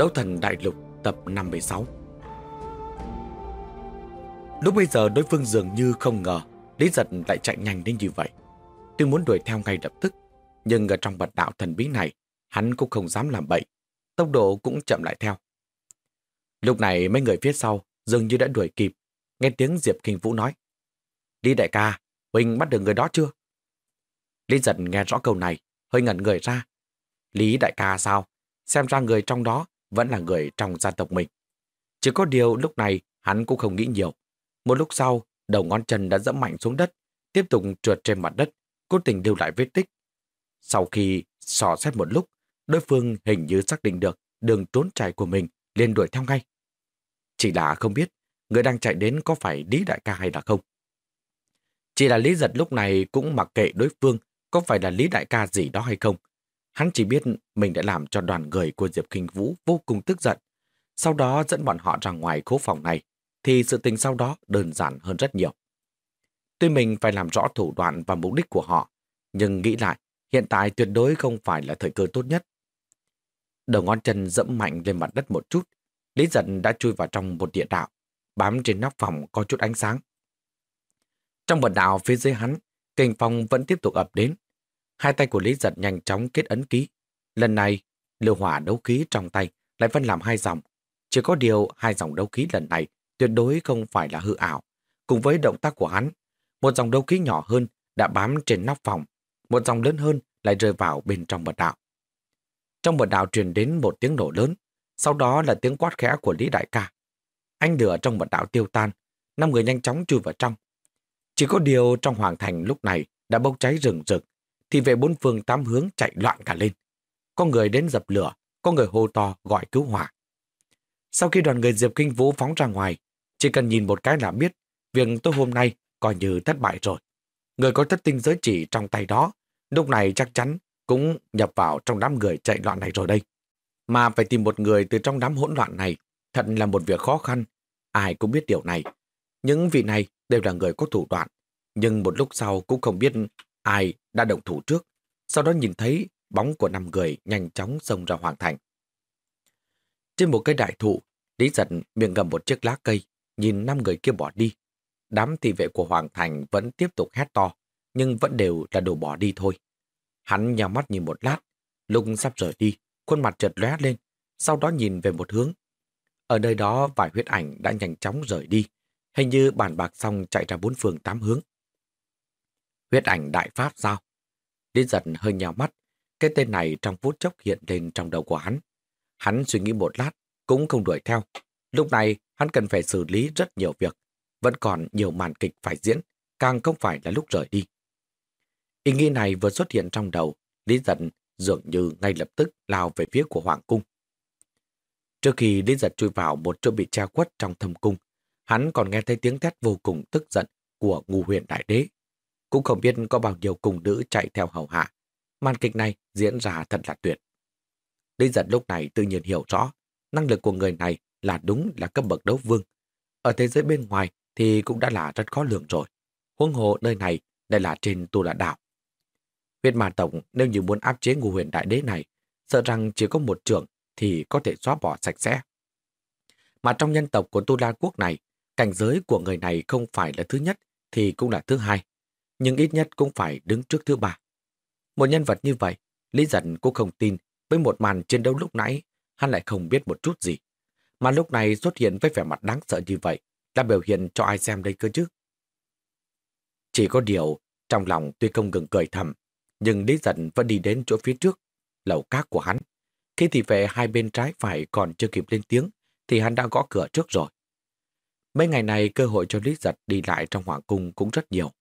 Đấu thần đại lục tập 56 Lúc bây giờ đối phương dường như không ngờ Lý giật lại chạy nhanh đến như vậy. Tuy muốn đuổi theo ngay lập tức, nhưng ở trong bật đạo thần bí này, hắn cũng không dám làm bậy. Tốc độ cũng chậm lại theo. Lúc này mấy người phía sau dường như đã đuổi kịp, nghe tiếng Diệp Kinh Vũ nói. Lý đại ca, Huynh bắt được người đó chưa? Lý giật nghe rõ câu này, hơi ngẩn người ra. Lý đại ca sao? Xem ra người trong đó vẫn là người trong gia tộc mình. Chỉ có điều lúc này hắn cũng không nghĩ nhiều. Một lúc sau, đầu ngón chân đã dẫm mạnh xuống đất, tiếp tục trượt trên mặt đất, cố tình lưu lại vết tích. Sau khi sò xét một lúc, đối phương hình như xác định được đường trốn chạy của mình liền đuổi theo ngay. Chỉ là không biết người đang chạy đến có phải Lý Đại ca hay là không. Chỉ là Lý Giật lúc này cũng mặc kệ đối phương có phải là Lý Đại ca gì đó hay không. Hắn chỉ biết mình đã làm cho đoàn người của Diệp Kinh Vũ vô cùng tức giận. Sau đó dẫn bọn họ ra ngoài khu phòng này, thì sự tình sau đó đơn giản hơn rất nhiều. Tuy mình phải làm rõ thủ đoạn và mục đích của họ, nhưng nghĩ lại, hiện tại tuyệt đối không phải là thời cơ tốt nhất. Đầu ngón chân dẫm mạnh lên mặt đất một chút, Lý Dân đã chui vào trong một địa đạo, bám trên nóc phòng có chút ánh sáng. Trong bật đạo phía dưới hắn, kình phong vẫn tiếp tục ập đến, Hai tay của Lý Giật nhanh chóng kết ấn ký. Lần này, lưu hỏa đấu khí trong tay lại phân làm hai dòng. Chỉ có điều hai dòng đấu khí lần này tuyệt đối không phải là hư ảo. Cùng với động tác của hắn, một dòng đấu khí nhỏ hơn đã bám trên nóc phòng, một dòng lớn hơn lại rơi vào bên trong mật đạo. Trong mật đạo truyền đến một tiếng nổ lớn, sau đó là tiếng quát khẽ của Lý Đại ca. Anh lửa trong mật đạo tiêu tan, năm người nhanh chóng chui vào trong. Chỉ có điều trong hoàng thành lúc này đã bốc cháy rừng rực, thì về bốn phương tám hướng chạy loạn cả lên. Có người đến dập lửa, có người hô to gọi cứu hỏa. Sau khi đoàn người Diệp Kinh Vũ phóng ra ngoài, chỉ cần nhìn một cái là biết việc tôi hôm nay coi như thất bại rồi. Người có thất tinh giới chỉ trong tay đó, lúc này chắc chắn cũng nhập vào trong đám người chạy loạn này rồi đây. Mà phải tìm một người từ trong đám hỗn loạn này, thật là một việc khó khăn. Ai cũng biết điều này. Những vị này đều là người có thủ đoạn, nhưng một lúc sau cũng không biết ai đã động thủ trước, sau đó nhìn thấy bóng của năm người nhanh chóng xông ra hoàng thành. Trên một cây đại thụ, Lý giật miệng ngầm một chiếc lá cây, nhìn năm người kia bỏ đi. Đám thị vệ của hoàng thành vẫn tiếp tục hét to, nhưng vẫn đều là đồ bỏ đi thôi. Hắn nhào mắt nhìn một lát, lúc sắp rời đi, khuôn mặt chợt lóe lên, sau đó nhìn về một hướng. Ở nơi đó vài huyết ảnh đã nhanh chóng rời đi, hình như bàn bạc xong chạy ra bốn phương tám hướng. Huyết ảnh đại pháp sao? Lý giật hơi nhào mắt, cái tên này trong phút chốc hiện lên trong đầu của hắn. Hắn suy nghĩ một lát, cũng không đuổi theo. Lúc này, hắn cần phải xử lý rất nhiều việc. Vẫn còn nhiều màn kịch phải diễn, càng không phải là lúc rời đi. Ý nghĩ này vừa xuất hiện trong đầu, Lý giật dường như ngay lập tức lao về phía của Hoàng Cung. Trước khi Lý giật chui vào một chỗ bị tra quất trong thâm cung, hắn còn nghe thấy tiếng thét vô cùng tức giận của ngu huyền đại đế cũng không biết có bao nhiêu cùng nữ chạy theo hầu hạ. Màn kịch này diễn ra thật là tuyệt. Lý giật lúc này tự nhiên hiểu rõ, năng lực của người này là đúng là cấp bậc đấu vương. Ở thế giới bên ngoài thì cũng đã là rất khó lường rồi. Huống hồ nơi này đây là trên tu la đảo. Huyết mà tổng nếu như muốn áp chế ngũ huyền đại đế này, sợ rằng chỉ có một trưởng thì có thể xóa bỏ sạch sẽ. Mà trong nhân tộc của Tu La Quốc này, cảnh giới của người này không phải là thứ nhất thì cũng là thứ hai nhưng ít nhất cũng phải đứng trước thứ ba. Một nhân vật như vậy, Lý Giật cũng không tin với một màn chiến đấu lúc nãy, hắn lại không biết một chút gì. Mà lúc này xuất hiện với vẻ mặt đáng sợ như vậy, là biểu hiện cho ai xem đây cơ chứ. Chỉ có điều, trong lòng tuy không ngừng cười thầm, nhưng Lý Giật vẫn đi đến chỗ phía trước, lầu cát của hắn. Khi thì về hai bên trái phải còn chưa kịp lên tiếng, thì hắn đã gõ cửa trước rồi. Mấy ngày này cơ hội cho Lý Giật đi lại trong hoàng cung cũng rất nhiều.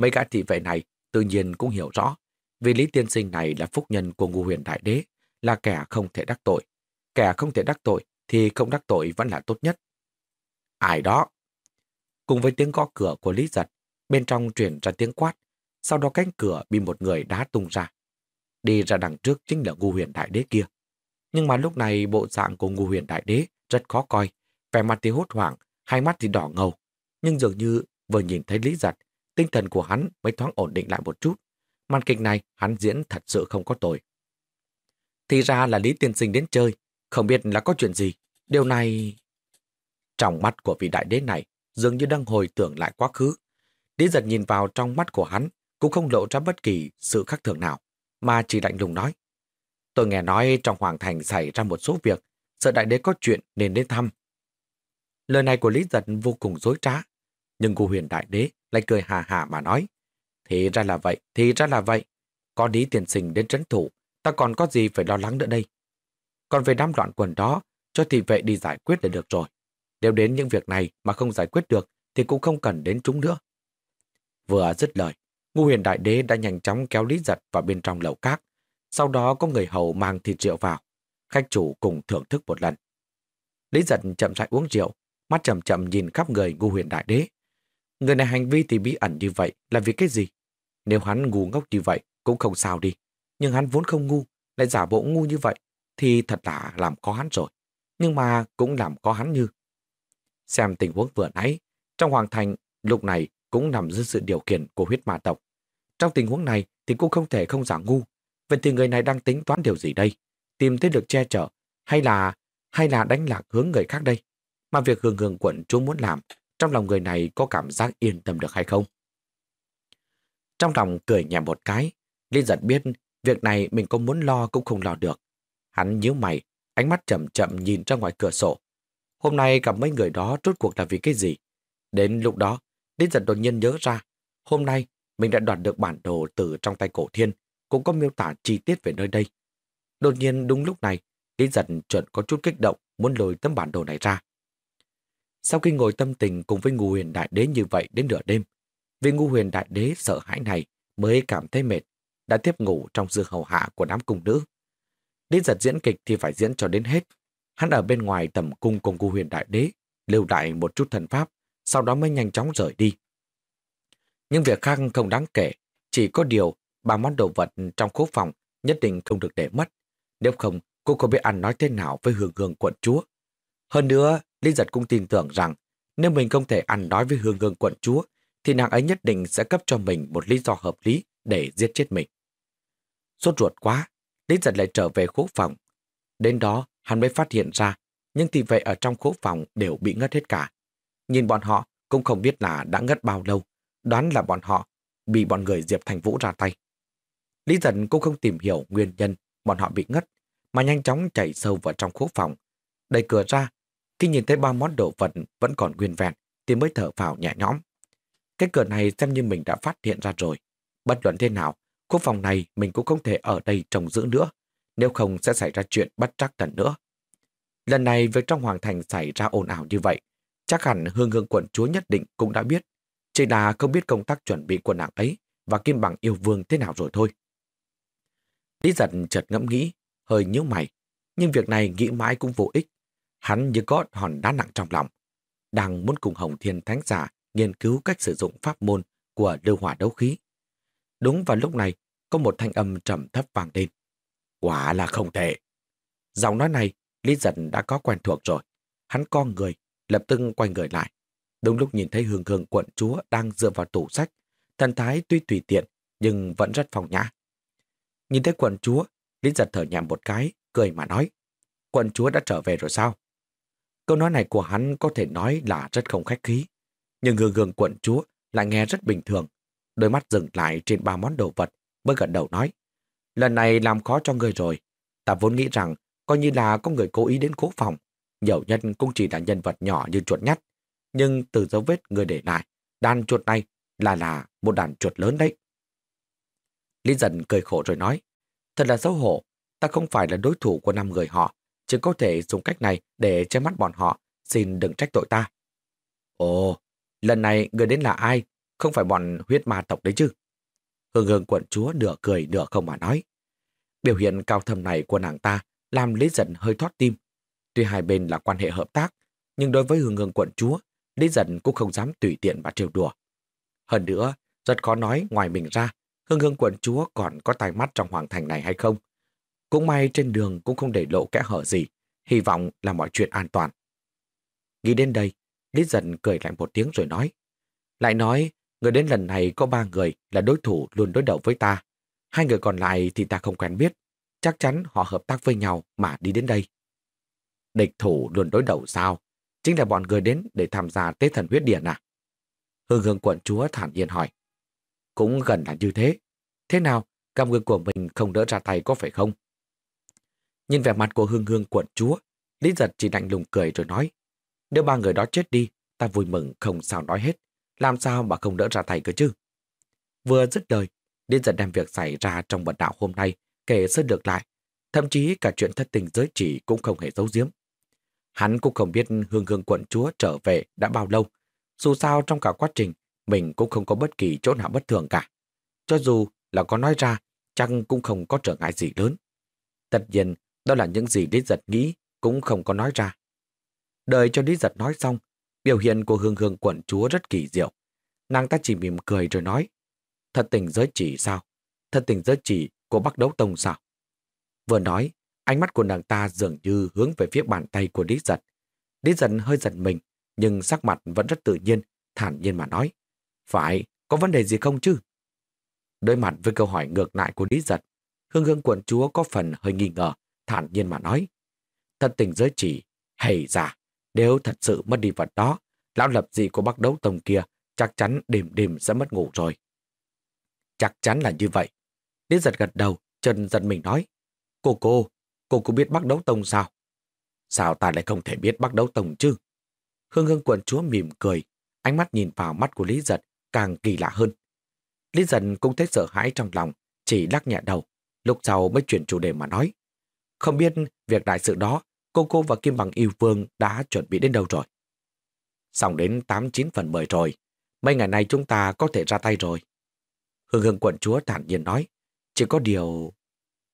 Mấy gã thị vệ này tự nhiên cũng hiểu rõ Vì Lý Tiên Sinh này là phúc nhân của ngu huyền đại đế, là kẻ không thể đắc tội. Kẻ không thể đắc tội thì không đắc tội vẫn là tốt nhất. Ai đó? Cùng với tiếng gõ cửa của Lý Giật, bên trong truyền ra tiếng quát, sau đó cánh cửa bị một người đá tung ra. Đi ra đằng trước chính là ngu huyền đại đế kia. Nhưng mà lúc này bộ dạng của ngu huyền đại đế rất khó coi, vẻ mặt thì hốt hoảng, hai mắt thì đỏ ngầu. Nhưng dường như vừa nhìn thấy Lý Giật, tinh thần của hắn mới thoáng ổn định lại một chút. Màn kịch này hắn diễn thật sự không có tội. Thì ra là Lý Tiên Sinh đến chơi, không biết là có chuyện gì. Điều này... Trong mắt của vị đại đế này dường như đang hồi tưởng lại quá khứ. Lý giật nhìn vào trong mắt của hắn cũng không lộ ra bất kỳ sự khác thường nào, mà chỉ lạnh lùng nói. Tôi nghe nói trong Hoàng Thành xảy ra một số việc, sợ đại đế có chuyện nên đến thăm. Lời này của Lý giật vô cùng dối trá, nhưng cô huyền đại đế lại cười hà hà mà nói. Thì ra là vậy, thì ra là vậy. Có lý tiền sinh đến trấn thủ, ta còn có gì phải lo lắng nữa đây. Còn về đám loạn quần đó, cho thị vệ đi giải quyết là được rồi. Nếu đến những việc này mà không giải quyết được, thì cũng không cần đến chúng nữa. Vừa dứt lời, Ngu huyền đại đế đã nhanh chóng kéo Lý Giật vào bên trong lầu cát. Sau đó có người hầu mang thịt rượu vào. Khách chủ cùng thưởng thức một lần. Lý Giật chậm rãi uống rượu, mắt chậm chậm nhìn khắp người ngu huyền đại đế. Người này hành vi thì bí ẩn như vậy là vì cái gì? Nếu hắn ngu ngốc như vậy cũng không sao đi. Nhưng hắn vốn không ngu, lại giả bộ ngu như vậy, thì thật là làm khó hắn rồi. Nhưng mà cũng làm khó hắn như. Xem tình huống vừa nãy, trong hoàng thành lúc này cũng nằm dưới sự điều khiển của huyết ma tộc. Trong tình huống này thì cũng không thể không giả ngu. Vậy thì người này đang tính toán điều gì đây? Tìm thấy được che chở hay là hay là đánh lạc hướng người khác đây? Mà việc hưởng hưởng quận chúa muốn làm, trong lòng người này có cảm giác yên tâm được hay không? Trong lòng cười nhẹ một cái, Lý giật biết việc này mình có muốn lo cũng không lo được. Hắn nhíu mày, ánh mắt chậm chậm nhìn ra ngoài cửa sổ. Hôm nay gặp mấy người đó rốt cuộc là vì cái gì? Đến lúc đó, Lý giật đột nhiên nhớ ra, hôm nay mình đã đoạt được bản đồ từ trong tay cổ thiên, cũng có miêu tả chi tiết về nơi đây. Đột nhiên đúng lúc này, Lý giật chuẩn có chút kích động muốn lôi tấm bản đồ này ra. Sau khi ngồi tâm tình cùng với ngu huyền đại đế như vậy đến nửa đêm, vì ngu huyền đại đế sợ hãi này mới cảm thấy mệt, đã tiếp ngủ trong giường hầu hạ của đám cung nữ. đến giật diễn kịch thì phải diễn cho đến hết. Hắn ở bên ngoài tầm cung cùng ngu huyền đại đế, lưu đại một chút thần pháp, sau đó mới nhanh chóng rời đi. Nhưng việc khác không đáng kể, chỉ có điều ba món đồ vật trong khu phòng nhất định không được để mất. Nếu không, cô có biết ăn nói thế nào với hương hương quận chúa. Hơn nữa, Lý Giật cũng tin tưởng rằng nếu mình không thể ăn nói với hương hương quận chúa, thì nàng ấy nhất định sẽ cấp cho mình một lý do hợp lý để giết chết mình. Sốt ruột quá, Lý Giật lại trở về khu phòng. Đến đó, hắn mới phát hiện ra, nhưng thì vệ ở trong khu phòng đều bị ngất hết cả. Nhìn bọn họ cũng không biết là đã ngất bao lâu, đoán là bọn họ bị bọn người Diệp Thành Vũ ra tay. Lý giật cũng không tìm hiểu nguyên nhân bọn họ bị ngất, mà nhanh chóng chạy sâu vào trong khu phòng. Đẩy cửa ra, khi nhìn thấy ba món đồ vật vẫn còn nguyên vẹn, thì mới thở vào nhẹ nhõm. Cái cửa này xem như mình đã phát hiện ra rồi. Bất luận thế nào, khu phòng này mình cũng không thể ở đây trồng giữ nữa, nếu không sẽ xảy ra chuyện bất trắc lần nữa. Lần này việc trong hoàng thành xảy ra ồn ào như vậy, chắc hẳn hương hương quận chúa nhất định cũng đã biết. Chỉ là không biết công tác chuẩn bị của nàng ấy và kim bằng yêu vương thế nào rồi thôi. Lý giật chợt ngẫm nghĩ, hơi nhíu mày, nhưng việc này nghĩ mãi cũng vô ích. Hắn như có hòn đá nặng trong lòng, đang muốn cùng Hồng Thiên Thánh Giả nghiên cứu cách sử dụng pháp môn của lưu hỏa đấu khí. Đúng vào lúc này, có một thanh âm trầm thấp vang lên. Quả là không thể. Giọng nói này, Lý giật đã có quen thuộc rồi. Hắn con người, lập tức quay người lại. Đúng lúc nhìn thấy hương hương quận chúa đang dựa vào tủ sách, thần thái tuy tùy tiện, nhưng vẫn rất phong nhã. Nhìn thấy quận chúa, Lý giật thở nhẹ một cái, cười mà nói. Quận chúa đã trở về rồi sao? Câu nói này của hắn có thể nói là rất không khách khí. Nhưng hương hương quận chúa lại nghe rất bình thường. Đôi mắt dừng lại trên ba món đồ vật, mới gật đầu nói. Lần này làm khó cho người rồi. Ta vốn nghĩ rằng coi như là có người cố ý đến cố phòng. Nhiều nhân cũng chỉ là nhân vật nhỏ như chuột nhắt. Nhưng từ dấu vết người để lại, đàn chuột này là là một đàn chuột lớn đấy. Lý dần cười khổ rồi nói, thật là xấu hổ, ta không phải là đối thủ của năm người họ, chỉ có thể dùng cách này để che mắt bọn họ, xin đừng trách tội ta. Ồ, lần này người đến là ai? Không phải bọn huyết ma tộc đấy chứ? Hương hương quận chúa nửa cười nửa không mà nói. Biểu hiện cao thâm này của nàng ta làm Lý Dân hơi thoát tim. Tuy hai bên là quan hệ hợp tác, nhưng đối với hương hương quận chúa, Lý Dân cũng không dám tùy tiện và trêu đùa. Hơn nữa, rất khó nói ngoài mình ra, hương hương quận chúa còn có tài mắt trong hoàng thành này hay không. Cũng may trên đường cũng không để lộ kẽ hở gì, hy vọng là mọi chuyện an toàn. Nghĩ đến đây, Lý Dần cười lại một tiếng rồi nói. Lại nói, người đến lần này có ba người là đối thủ luôn đối đầu với ta. Hai người còn lại thì ta không quen biết. Chắc chắn họ hợp tác với nhau mà đi đến đây. Địch thủ luôn đối đầu sao? Chính là bọn người đến để tham gia tế thần huyết điện à? Hương hương quận chúa thản nhiên hỏi. Cũng gần là như thế. Thế nào, cảm người của mình không đỡ ra tay có phải không? Nhìn vẻ mặt của hương hương quận chúa, Lý giật chỉ lạnh lùng cười rồi nói. Nếu ba người đó chết đi, ta vui mừng không sao nói hết. Làm sao mà không đỡ ra tay cơ chứ? Vừa dứt lời, Lý giật đem việc xảy ra trong bận đạo hôm nay kể sơ được lại. Thậm chí cả chuyện thất tình giới chỉ cũng không hề giấu giếm. Hắn cũng không biết hương hương quận chúa trở về đã bao lâu. Dù sao trong cả quá trình, mình cũng không có bất kỳ chỗ nào bất thường cả. Cho dù là có nói ra, chăng cũng không có trở ngại gì lớn. Tất nhiên, đó là những gì Lý Giật nghĩ cũng không có nói ra. Đợi cho Lý Giật nói xong, biểu hiện của hương hương quận chúa rất kỳ diệu. Nàng ta chỉ mỉm cười rồi nói, thật tình giới chỉ sao? Thật tình giới chỉ của Bắc Đấu Tông sao? Vừa nói, ánh mắt của nàng ta dường như hướng về phía bàn tay của Lý Giật. Lý Giật hơi giật mình, nhưng sắc mặt vẫn rất tự nhiên, thản nhiên mà nói. Phải, có vấn đề gì không chứ? Đối mặt với câu hỏi ngược lại của Lý Giật, hương hương quận chúa có phần hơi nghi ngờ, thản nhiên mà nói. thân tình giới chỉ, hầy giả, nếu thật sự mất đi vật đó, lão lập gì của Bắc Đấu Tông kia chắc chắn đêm đêm sẽ mất ngủ rồi. Chắc chắn là như vậy. Lý giật gật đầu, Trần giật mình nói. Cô cô, cô cô biết Bắc Đấu Tông sao? Sao ta lại không thể biết Bắc Đấu Tông chứ? Hương hương quần chúa mỉm cười, ánh mắt nhìn vào mắt của Lý giật càng kỳ lạ hơn. Lý giật cũng thấy sợ hãi trong lòng, chỉ lắc nhẹ đầu. Lúc sau mới chuyển chủ đề mà nói. Không biết việc đại sự đó, cô cô và Kim Bằng Yêu Vương đã chuẩn bị đến đâu rồi? Xong đến 89 phần 10 rồi. Mấy ngày nay chúng ta có thể ra tay rồi. Hương hương quận chúa thản nhiên nói. Chỉ có điều...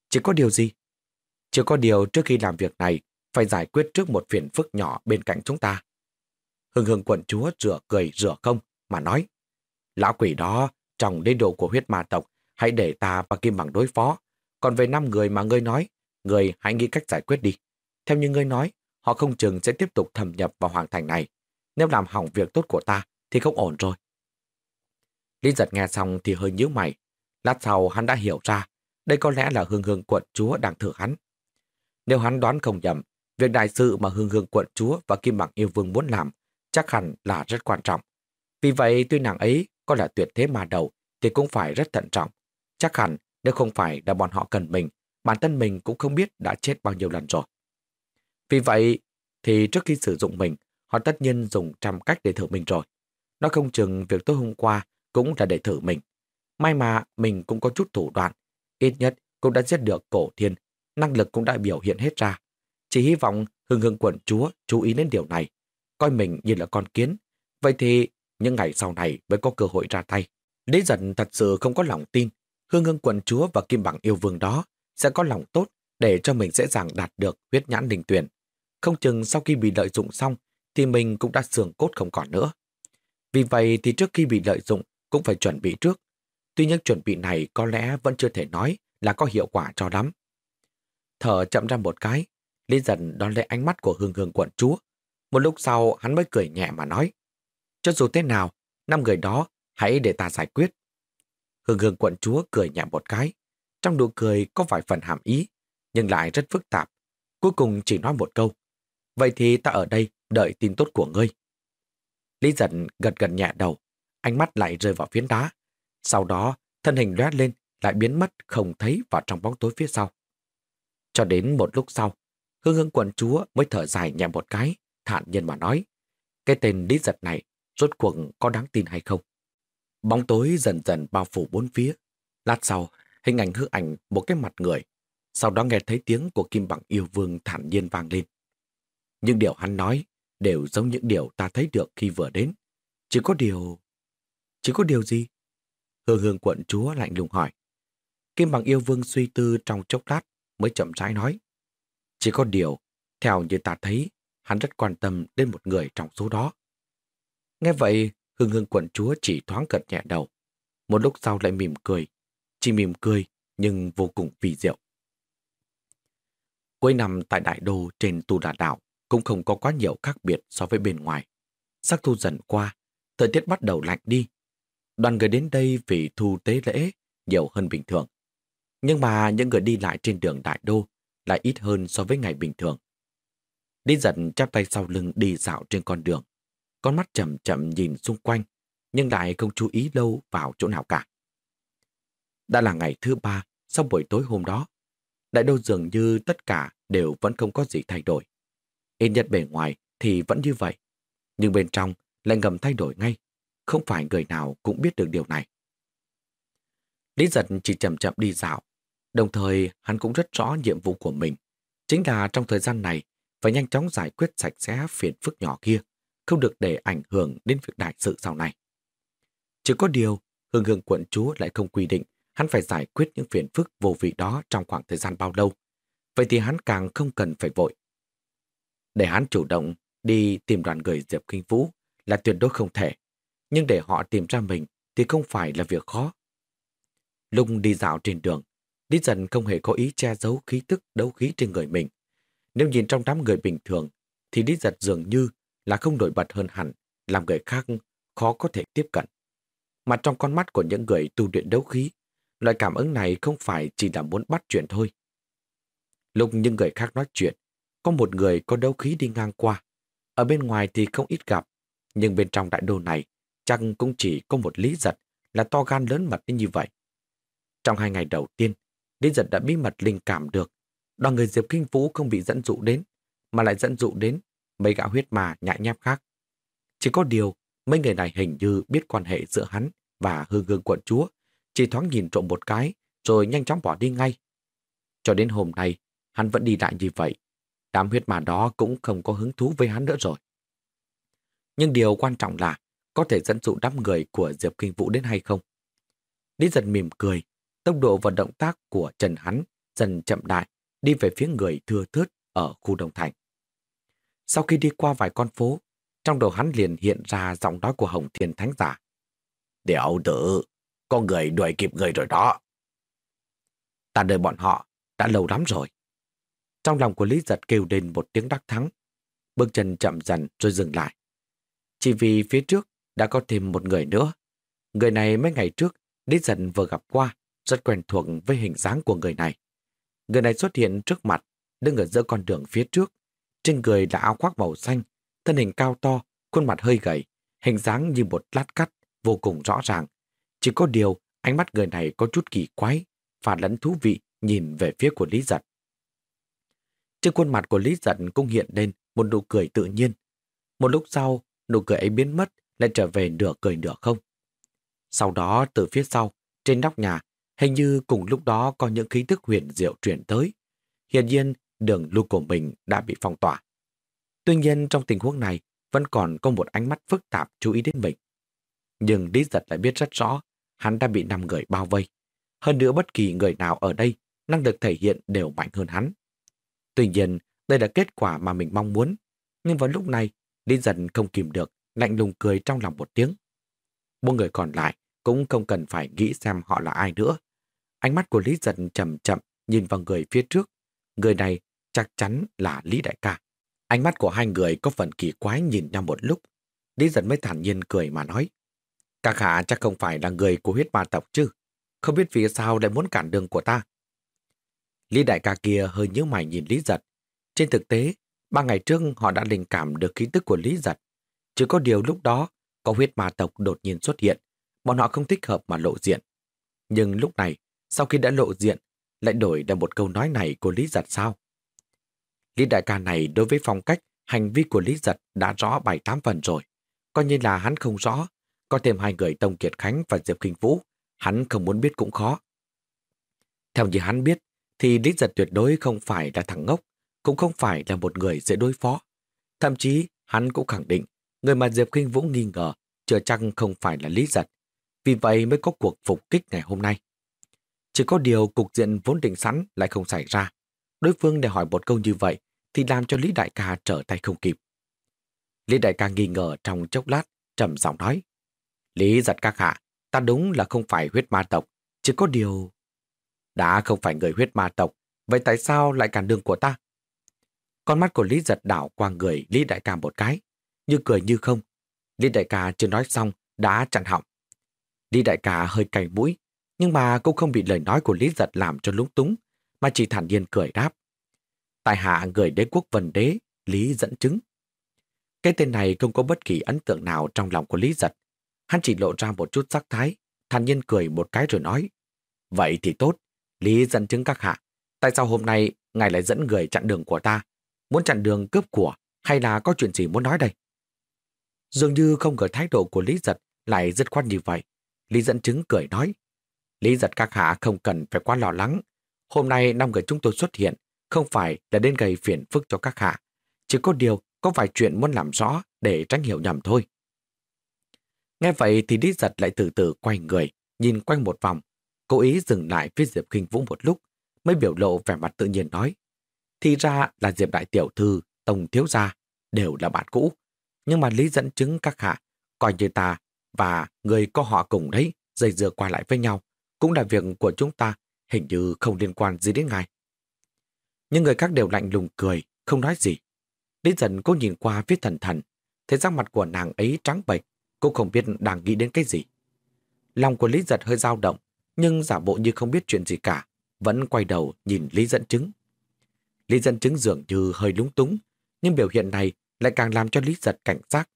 Chỉ có điều gì? Chỉ có điều trước khi làm việc này, phải giải quyết trước một phiền phức nhỏ bên cạnh chúng ta. Hương hương quận chúa rửa cười rửa không, mà nói. Lão quỷ đó, trong đế đồ của huyết ma tộc, hãy để ta và Kim Bằng đối phó. Còn về năm người mà ngươi nói, người hãy nghĩ cách giải quyết đi. Theo như ngươi nói, họ không chừng sẽ tiếp tục thâm nhập vào hoàng thành này. Nếu làm hỏng việc tốt của ta, thì không ổn rồi. Lý giật nghe xong thì hơi nhíu mày. Lát sau hắn đã hiểu ra, đây có lẽ là hương hương quận chúa đang thử hắn. Nếu hắn đoán không nhầm, việc đại sự mà hương hương quận chúa và Kim Bằng Yêu Vương muốn làm chắc hẳn là rất quan trọng. Vì vậy tuy nàng ấy có là tuyệt thế mà đầu thì cũng phải rất thận trọng. Chắc hẳn nếu không phải là bọn họ cần mình bản thân mình cũng không biết đã chết bao nhiêu lần rồi. Vì vậy, thì trước khi sử dụng mình, họ tất nhiên dùng trăm cách để thử mình rồi. Nó không chừng việc tối hôm qua cũng là để thử mình. May mà mình cũng có chút thủ đoạn. Ít nhất cũng đã giết được cổ thiên, năng lực cũng đã biểu hiện hết ra. Chỉ hy vọng hưng hưng quận chúa chú ý đến điều này. Coi mình như là con kiến. Vậy thì những ngày sau này mới có cơ hội ra tay. Lý giận thật sự không có lòng tin. Hương hương quận chúa và kim bằng yêu vương đó sẽ có lòng tốt để cho mình dễ dàng đạt được huyết nhãn đình tuyển. Không chừng sau khi bị lợi dụng xong thì mình cũng đã xương cốt không còn nữa. Vì vậy thì trước khi bị lợi dụng cũng phải chuẩn bị trước. Tuy nhiên chuẩn bị này có lẽ vẫn chưa thể nói là có hiệu quả cho lắm. Thở chậm ra một cái, Lý dần đón lấy ánh mắt của hương hương quận chúa. Một lúc sau hắn mới cười nhẹ mà nói. Cho dù thế nào, năm người đó hãy để ta giải quyết. Hương hương quận chúa cười nhẹ một cái, trong nụ cười có vài phần hàm ý, nhưng lại rất phức tạp. Cuối cùng chỉ nói một câu. Vậy thì ta ở đây đợi tin tốt của ngươi. Lý giận gật gật nhẹ đầu, ánh mắt lại rơi vào phiến đá. Sau đó, thân hình lóe lên, lại biến mất không thấy vào trong bóng tối phía sau. Cho đến một lúc sau, hương hương quận chúa mới thở dài nhẹ một cái, thản nhiên mà nói. Cái tên lý giật này, rốt cuộc có đáng tin hay không? Bóng tối dần dần bao phủ bốn phía. Lát sau, hình ảnh hư ảnh một cái mặt người. Sau đó nghe thấy tiếng của Kim Bằng yêu vương thản nhiên vang lên. Những điều hắn nói đều giống những điều ta thấy được khi vừa đến. Chỉ có điều... Chỉ có điều gì? Hương hương quận chúa lạnh lùng hỏi. Kim bằng yêu vương suy tư trong chốc lát mới chậm rãi nói. Chỉ có điều, theo như ta thấy, hắn rất quan tâm đến một người trong số đó. Nghe vậy, hương hương quận chúa chỉ thoáng cật nhẹ đầu. Một lúc sau lại mỉm cười. Chỉ mỉm cười, nhưng vô cùng vì diệu. Cuối năm tại Đại Đô trên Tu Đà Đảo cũng không có quá nhiều khác biệt so với bên ngoài. Sắc thu dần qua, thời tiết bắt đầu lạnh đi. Đoàn người đến đây vì thu tế lễ nhiều hơn bình thường. Nhưng mà những người đi lại trên đường Đại Đô lại ít hơn so với ngày bình thường. Đi dần chắp tay sau lưng đi dạo trên con đường. Con mắt chậm chậm nhìn xung quanh, nhưng lại không chú ý lâu vào chỗ nào cả. Đã là ngày thứ ba sau buổi tối hôm đó. Đại đô dường như tất cả đều vẫn không có gì thay đổi. Ít nhất bề ngoài thì vẫn như vậy. Nhưng bên trong lại ngầm thay đổi ngay. Không phải người nào cũng biết được điều này. Lý giật chỉ chậm chậm đi dạo. Đồng thời hắn cũng rất rõ nhiệm vụ của mình. Chính là trong thời gian này phải nhanh chóng giải quyết sạch sẽ phiền phức nhỏ kia, không được để ảnh hưởng đến việc đại sự sau này. Chỉ có điều, hương hương quận chúa lại không quy định hắn phải giải quyết những phiền phức vô vị đó trong khoảng thời gian bao lâu. Vậy thì hắn càng không cần phải vội. Để hắn chủ động đi tìm đoàn người Diệp Kinh Vũ là tuyệt đối không thể. Nhưng để họ tìm ra mình thì không phải là việc khó. Lung đi dạo trên đường, đi dần không hề có ý che giấu khí tức đấu khí trên người mình. Nếu nhìn trong đám người bình thường, thì đi giật dường như là không nổi bật hơn hẳn, làm người khác khó có thể tiếp cận. Mà trong con mắt của những người tu luyện đấu khí, loại cảm ứng này không phải chỉ là muốn bắt chuyện thôi. Lúc những người khác nói chuyện, có một người có đấu khí đi ngang qua. Ở bên ngoài thì không ít gặp, nhưng bên trong đại đô này chắc cũng chỉ có một lý giật là to gan lớn mật như vậy. Trong hai ngày đầu tiên, Lý giật đã bí mật linh cảm được đoàn người Diệp Kinh Vũ không bị dẫn dụ đến, mà lại dẫn dụ đến mấy gã huyết mà nhại nhép khác. Chỉ có điều, mấy người này hình như biết quan hệ giữa hắn và hương hương quận chúa, chỉ thoáng nhìn trộm một cái, rồi nhanh chóng bỏ đi ngay. Cho đến hôm nay, hắn vẫn đi lại như vậy. Đám huyết mà đó cũng không có hứng thú với hắn nữa rồi. Nhưng điều quan trọng là có thể dẫn dụ đám người của Diệp Kinh Vũ đến hay không. Lý giật mỉm cười, tốc độ và động tác của Trần hắn dần chậm đại, đi về phía người thưa thớt ở khu Đông Thành. Sau khi đi qua vài con phố, trong đầu hắn liền hiện ra giọng nói của Hồng Thiên Thánh Giả. Tiểu tử, có người đuổi kịp người rồi đó. Ta đợi bọn họ đã lâu lắm rồi. Trong lòng của Lý Giật kêu lên một tiếng đắc thắng. Bước chân chậm dần rồi dừng lại. Chỉ vì phía trước đã có thêm một người nữa. Người này mấy ngày trước Lý Giật vừa gặp qua, rất quen thuộc với hình dáng của người này. Người này xuất hiện trước mặt, đứng ở giữa con đường phía trước. Trên người là áo khoác màu xanh, thân hình cao to, khuôn mặt hơi gầy, hình dáng như một lát cắt, vô cùng rõ ràng. Chỉ có điều, ánh mắt người này có chút kỳ quái, phản lẫn thú vị nhìn về phía của Lý Giật. Trên khuôn mặt của Lý Giật cũng hiện lên một nụ cười tự nhiên. Một lúc sau, nụ cười ấy biến mất, lại trở về nửa cười nửa không. Sau đó, từ phía sau, trên nóc nhà, hình như cùng lúc đó có những khí thức huyền diệu truyền tới. Hiện nhiên, đường lưu của mình đã bị phong tỏa. Tuy nhiên, trong tình huống này, vẫn còn có một ánh mắt phức tạp chú ý đến mình. Nhưng Lý Giật lại biết rất rõ, hắn đã bị năm người bao vây. Hơn nữa bất kỳ người nào ở đây, năng lực thể hiện đều mạnh hơn hắn. Tuy nhiên, đây là kết quả mà mình mong muốn. Nhưng vào lúc này, Lý dần không kìm được, lạnh lùng cười trong lòng một tiếng. Bốn người còn lại cũng không cần phải nghĩ xem họ là ai nữa. Ánh mắt của Lý dần chậm chậm nhìn vào người phía trước. Người này chắc chắn là Lý Đại ca. Ánh mắt của hai người có phần kỳ quái nhìn nhau một lúc. Lý dần mới thản nhiên cười mà nói. Các hạ chắc không phải là người của huyết ma tộc chứ. Không biết vì sao lại muốn cản đường của ta. Lý đại ca kia hơi nhíu mày nhìn Lý giật. Trên thực tế, ba ngày trước họ đã linh cảm được khí tức của Lý giật. Chỉ có điều lúc đó, có huyết ma tộc đột nhiên xuất hiện. Bọn họ không thích hợp mà lộ diện. Nhưng lúc này, sau khi đã lộ diện, lại đổi ra một câu nói này của Lý giật sao? Lý đại ca này đối với phong cách, hành vi của Lý giật đã rõ bảy tám phần rồi. Coi như là hắn không rõ, có thêm hai người Tông Kiệt Khánh và Diệp Kinh Vũ, hắn không muốn biết cũng khó. Theo như hắn biết, thì Lý Giật tuyệt đối không phải là thằng ngốc, cũng không phải là một người dễ đối phó. Thậm chí, hắn cũng khẳng định, người mà Diệp Kinh Vũ nghi ngờ chưa chắc không phải là Lý Giật. vì vậy mới có cuộc phục kích ngày hôm nay. Chỉ có điều cục diện vốn định sẵn lại không xảy ra. Đối phương để hỏi một câu như vậy thì làm cho Lý Đại ca trở tay không kịp. Lý Đại ca nghi ngờ trong chốc lát, trầm giọng nói. Lý giật các hạ, ta đúng là không phải huyết ma tộc, chỉ có điều... Đã không phải người huyết ma tộc, vậy tại sao lại cản đường của ta? Con mắt của Lý giật đảo qua người Lý Đại ca một cái, như cười như không. Lý Đại ca chưa nói xong, đã chặn họng. Lý Đại ca hơi cày mũi, nhưng mà cũng không bị lời nói của Lý giật làm cho lúng túng, mà chỉ thản nhiên cười đáp. Tại hạ người đế quốc vần đế, Lý dẫn chứng. Cái tên này không có bất kỳ ấn tượng nào trong lòng của Lý giật. Hắn chỉ lộ ra một chút sắc thái, thản nhiên cười một cái rồi nói. Vậy thì tốt, Lý dẫn chứng các hạ. Tại sao hôm nay ngài lại dẫn người chặn đường của ta? Muốn chặn đường cướp của hay là có chuyện gì muốn nói đây? Dường như không ngờ thái độ của Lý giật lại rất khoát như vậy. Lý dẫn chứng cười nói. Lý giật các hạ không cần phải quá lo lắng. Hôm nay năm người chúng tôi xuất hiện không phải là đến gây phiền phức cho các hạ. Chỉ có điều có vài chuyện muốn làm rõ để tránh hiểu nhầm thôi. Nghe vậy thì Lý giật lại từ từ quay người, nhìn quanh một vòng, cố ý dừng lại phía Diệp Kinh Vũ một lúc, mới biểu lộ vẻ mặt tự nhiên nói. Thì ra là Diệp Đại Tiểu Thư, Tổng Thiếu Gia, đều là bạn cũ. Nhưng mà Lý dẫn chứng các hạ, coi như ta và người có họ cùng đấy, dây dưa qua lại với nhau, cũng là việc của chúng ta, hình như không liên quan gì đến ngài. Nhưng người khác đều lạnh lùng cười, không nói gì. Lý dẫn cô nhìn qua phía thần thần, thấy sắc mặt của nàng ấy trắng bệch, cô không biết đang nghĩ đến cái gì. Lòng của Lý giật hơi dao động, nhưng giả bộ như không biết chuyện gì cả, vẫn quay đầu nhìn Lý dẫn chứng. Lý dẫn chứng dường như hơi lúng túng, nhưng biểu hiện này lại càng làm cho Lý giật cảnh giác.